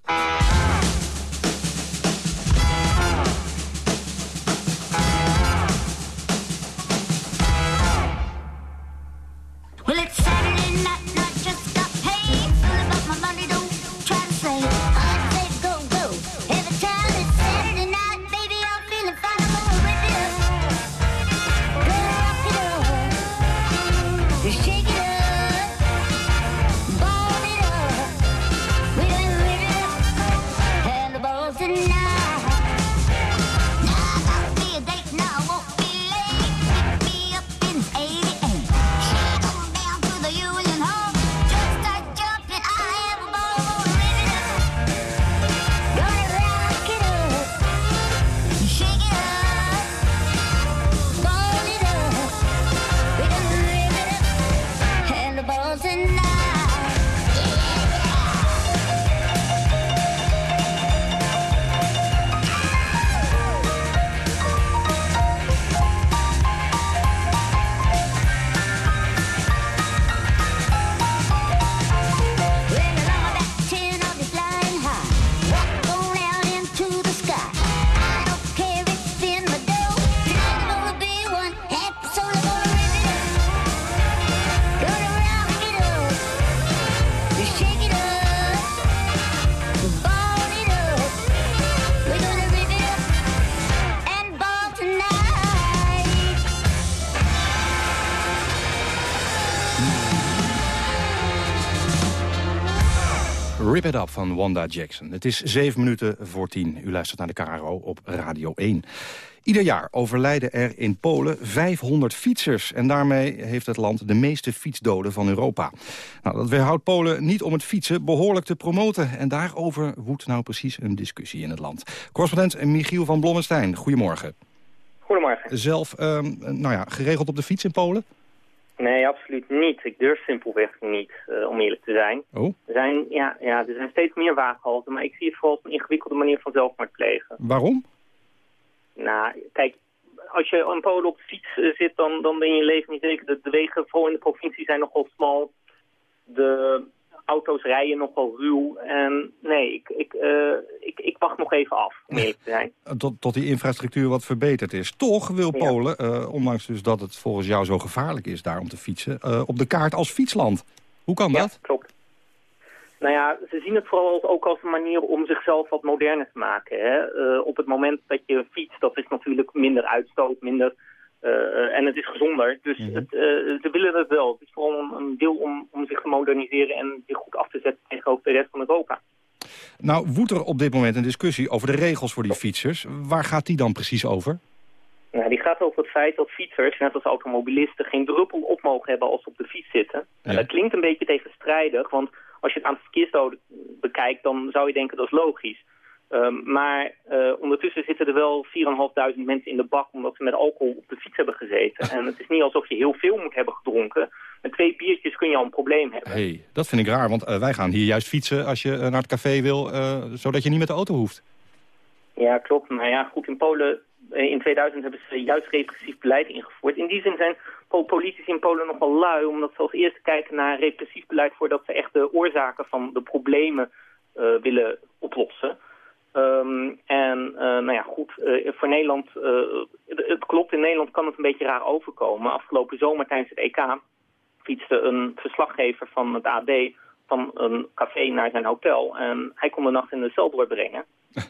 It Up van Wanda Jackson. Het is zeven minuten voor tien. U luistert naar de KRO op Radio 1. Ieder jaar overlijden er in Polen 500 fietsers. En daarmee heeft het land de meeste fietsdoden van Europa. Nou, dat weerhoudt Polen niet om het fietsen behoorlijk te promoten. En daarover woedt nou precies een discussie in het land. Correspondent Michiel van Blommestein, goedemorgen. Goedemorgen. Zelf um, nou ja, geregeld op de fiets in Polen? Nee, absoluut niet. Ik durf simpelweg niet, uh, om eerlijk te zijn. Oh? Er zijn, ja, ja, er zijn steeds meer waaghalten, maar ik zie het vooral als een ingewikkelde manier van zelfmoord plegen. Waarom? Nou, kijk, als je in Polen op de fiets uh, zit, dan, dan ben je leven niet zeker. De, de wegen, vooral in de provincie, zijn nogal smal. De auto's rijden nogal ruw. En nee, ik, ik, uh, ik, ik wacht nog even af, om eerlijk te zijn. Tot, tot die infrastructuur wat verbeterd is. Toch wil Ja. Polen, uh, ondanks dus dat het volgens jou zo gevaarlijk is daar om te fietsen... Uh, op de kaart als fietsland. Hoe kan dat? klopt. Nou ja, ze zien het vooral ook als een manier om zichzelf wat moderner te maken. Hè? Op het moment dat je fietst, dat is natuurlijk minder uitstoot, minder... Uh, en het is gezonder, dus Mhm. het, uh, ze willen het wel. Het is vooral een, deel om, om zich te moderniseren en zich goed af te zetten tegenover de rest van Europa. Nou, woedt er op dit moment een discussie over de regels voor die fietsers. Waar gaat die dan precies over? Nou, die gaat over het feit dat fietsers, net als automobilisten, geen druppel op mogen hebben als ze op de fiets zitten. En dat klinkt een beetje tegenstrijdig, want als je het aantal verkeersdoden bekijkt, dan zou je denken dat is logisch. Um, maar uh, ondertussen zitten er wel 4.500 mensen in de bak omdat ze met alcohol op de fiets hebben gezeten. En het is niet alsof je heel veel moet hebben gedronken. Met twee biertjes kun je al een probleem hebben. hey, dat vind ik raar, want uh, wij gaan hier juist fietsen als je uh, naar het café wil, zodat je niet met de auto hoeft. Ja, klopt. Maar ja, goed, in Polen in 2000 hebben ze juist repressief beleid ingevoerd. In die zin zijn politici in Polen nogal lui, omdat ze als eerste kijken naar repressief beleid voordat ze echt de oorzaken van de problemen willen oplossen. Um, en uh, nou ja, goed, uh, voor Nederland, uh, het klopt, in Nederland kan het een beetje raar overkomen. Afgelopen zomer tijdens het EK fietste een verslaggever van het AD van een café naar zijn hotel. En hij kon de nacht in de cel doorbrengen.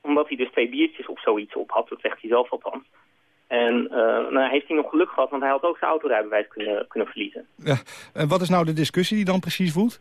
omdat hij dus twee biertjes of zoiets op had, dat zegt hij zelf althans. En nou heeft hij nog geluk gehad, want hij had ook zijn autorijbewijs kunnen, kunnen verliezen. Ja, en wat is nou de discussie die dan precies voedt?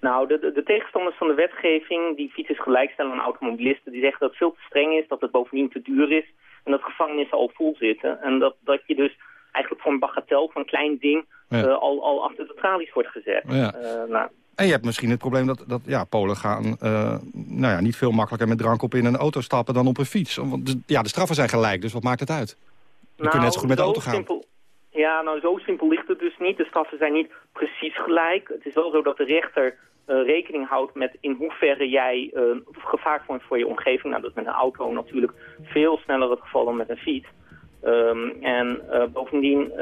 Nou, de, de, de, tegenstanders van de wetgeving, die fietsers gelijkstellen aan automobilisten, die zeggen dat het veel te streng is, dat het bovendien te duur is en dat gevangenissen al vol zitten. En dat, dat je dus eigenlijk voor een bagatel, voor een klein ding, ja. uh, al, al achter de tralies wordt gezet. Ja. Uh, nou. En je hebt misschien het probleem dat, dat ja, Polen gaan uh, nou ja, niet veel makkelijker met drank op in een auto stappen dan op een fiets. Want de, ja, de straffen zijn gelijk, dus wat maakt het uit? Je nou, kunt net zo goed met de auto gaan. Simpel, Ja, nou zo simpel ligt het dus niet. De straffen zijn niet precies gelijk. Het is wel zo dat de rechter uh, rekening houdt met in hoeverre jij uh, gevaar vormt voor je omgeving. Nou, dat is met een auto natuurlijk veel sneller het geval dan met een fiets. Um, en uh, bovendien,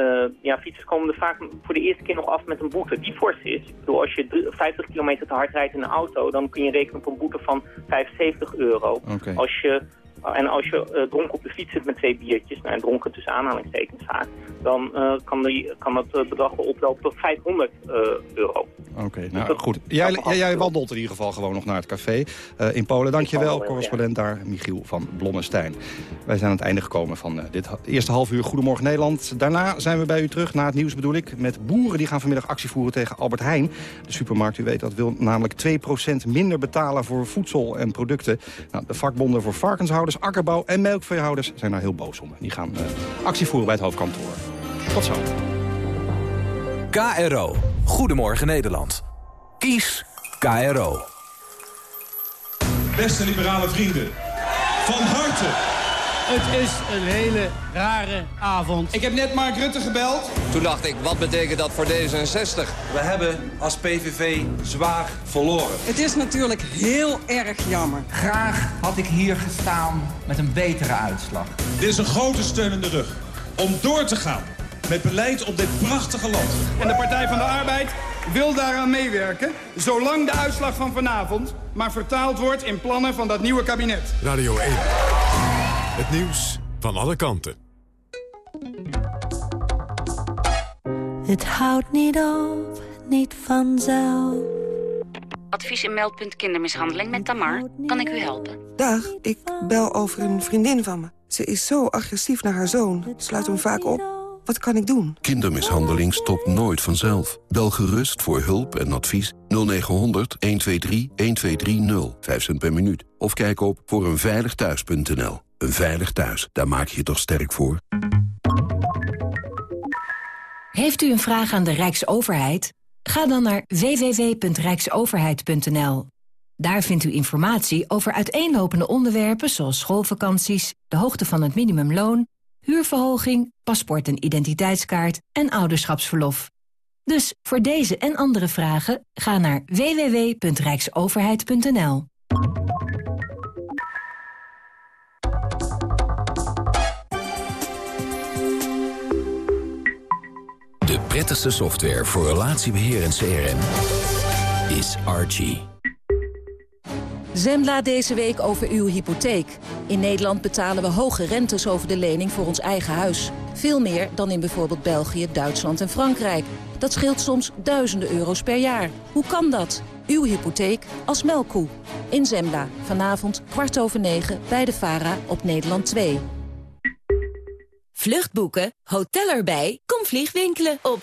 ja, fietsers komen er vaak voor de eerste keer nog af met een boete die fors is. Ik bedoel, als je 50 kilometer te hard rijdt in een auto, dan kun je rekenen op een boete van 75 euro. Okay. Als je en als je uh, dronken op de fiets zit met twee biertjes, nou, en dronken tussen aanhalingstekens vaak, dan uh, kan, die, kan dat bedrag wel oplopen tot 500 uh, euro. Oké, okay, nou dus goed. Jij, jij, wandelt in ieder geval gewoon nog naar het café in Polen. Dankjewel, correspondent daar, Michiel van Blommestein. Wij zijn aan het einde gekomen van dit eerste half uur Goedemorgen Nederland. Daarna zijn we bij u terug, na het nieuws bedoel ik, met boeren die gaan vanmiddag actie voeren tegen Albert Heijn. De supermarkt, u weet dat, wil namelijk 2% minder betalen voor voedsel en producten. Nou, de vakbonden voor varkenshouders akkerbouw en melkveehouders zijn daar heel boos om. Die gaan actie voeren bij het hoofdkantoor. Tot zo. KRO. Goedemorgen Nederland. Kies KRO. Beste liberale vrienden, van harte het is een hele rare avond. Ik heb net Mark Rutte gebeld. Toen dacht ik, wat betekent dat voor D66? We hebben als PVV zwaar verloren. Het is natuurlijk heel erg jammer. Graag had ik hier gestaan met een betere uitslag. Dit is een grote steun in de rug om door te gaan met beleid op dit prachtige land. En de Partij van de Arbeid wil daaraan meewerken... zolang de uitslag van vanavond maar vertaald wordt in plannen van dat nieuwe kabinet. Radio 1. Het nieuws van alle kanten. Het houdt niet op, niet vanzelf. Advies en meldpunt kindermishandeling met Tamar. Kan ik u helpen? Dag, ik bel over een vriendin van me. Ze is zo agressief naar haar zoon. Sluit hem vaak op. Wat kan ik doen? Kindermishandeling stopt nooit vanzelf. Bel gerust voor hulp en advies 0900 123 1230. 5 cent per minuut. Of kijk op voor eenveiligthuis.nl. Een veilig thuis, daar maak je je toch sterk voor? Heeft u een vraag aan de Rijksoverheid? Ga dan naar www.rijksoverheid.nl. Daar vindt u informatie over uiteenlopende onderwerpen zoals schoolvakanties, de hoogte van het minimumloon, huurverhoging, paspoort en identiteitskaart en ouderschapsverlof. Dus voor deze en andere vragen ga naar www.rijksoverheid.nl. De prettigste software voor relatiebeheer en CRM is Archie. Zembla deze week over uw hypotheek. In Nederland betalen we hoge rentes over de lening voor ons eigen huis. Veel meer dan in bijvoorbeeld België, Duitsland en Frankrijk. Dat scheelt soms duizenden euro's per jaar. Hoe kan dat? Uw hypotheek als melkkoe. In Zembla, vanavond kwart over negen bij de VARA op Nederland 2. Vluchtboeken, hotel erbij, kom vliegwinkelen op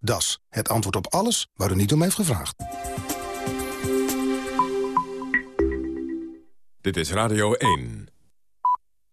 Das, het antwoord op alles waar u niet om heeft gevraagd. Dit is Radio 1.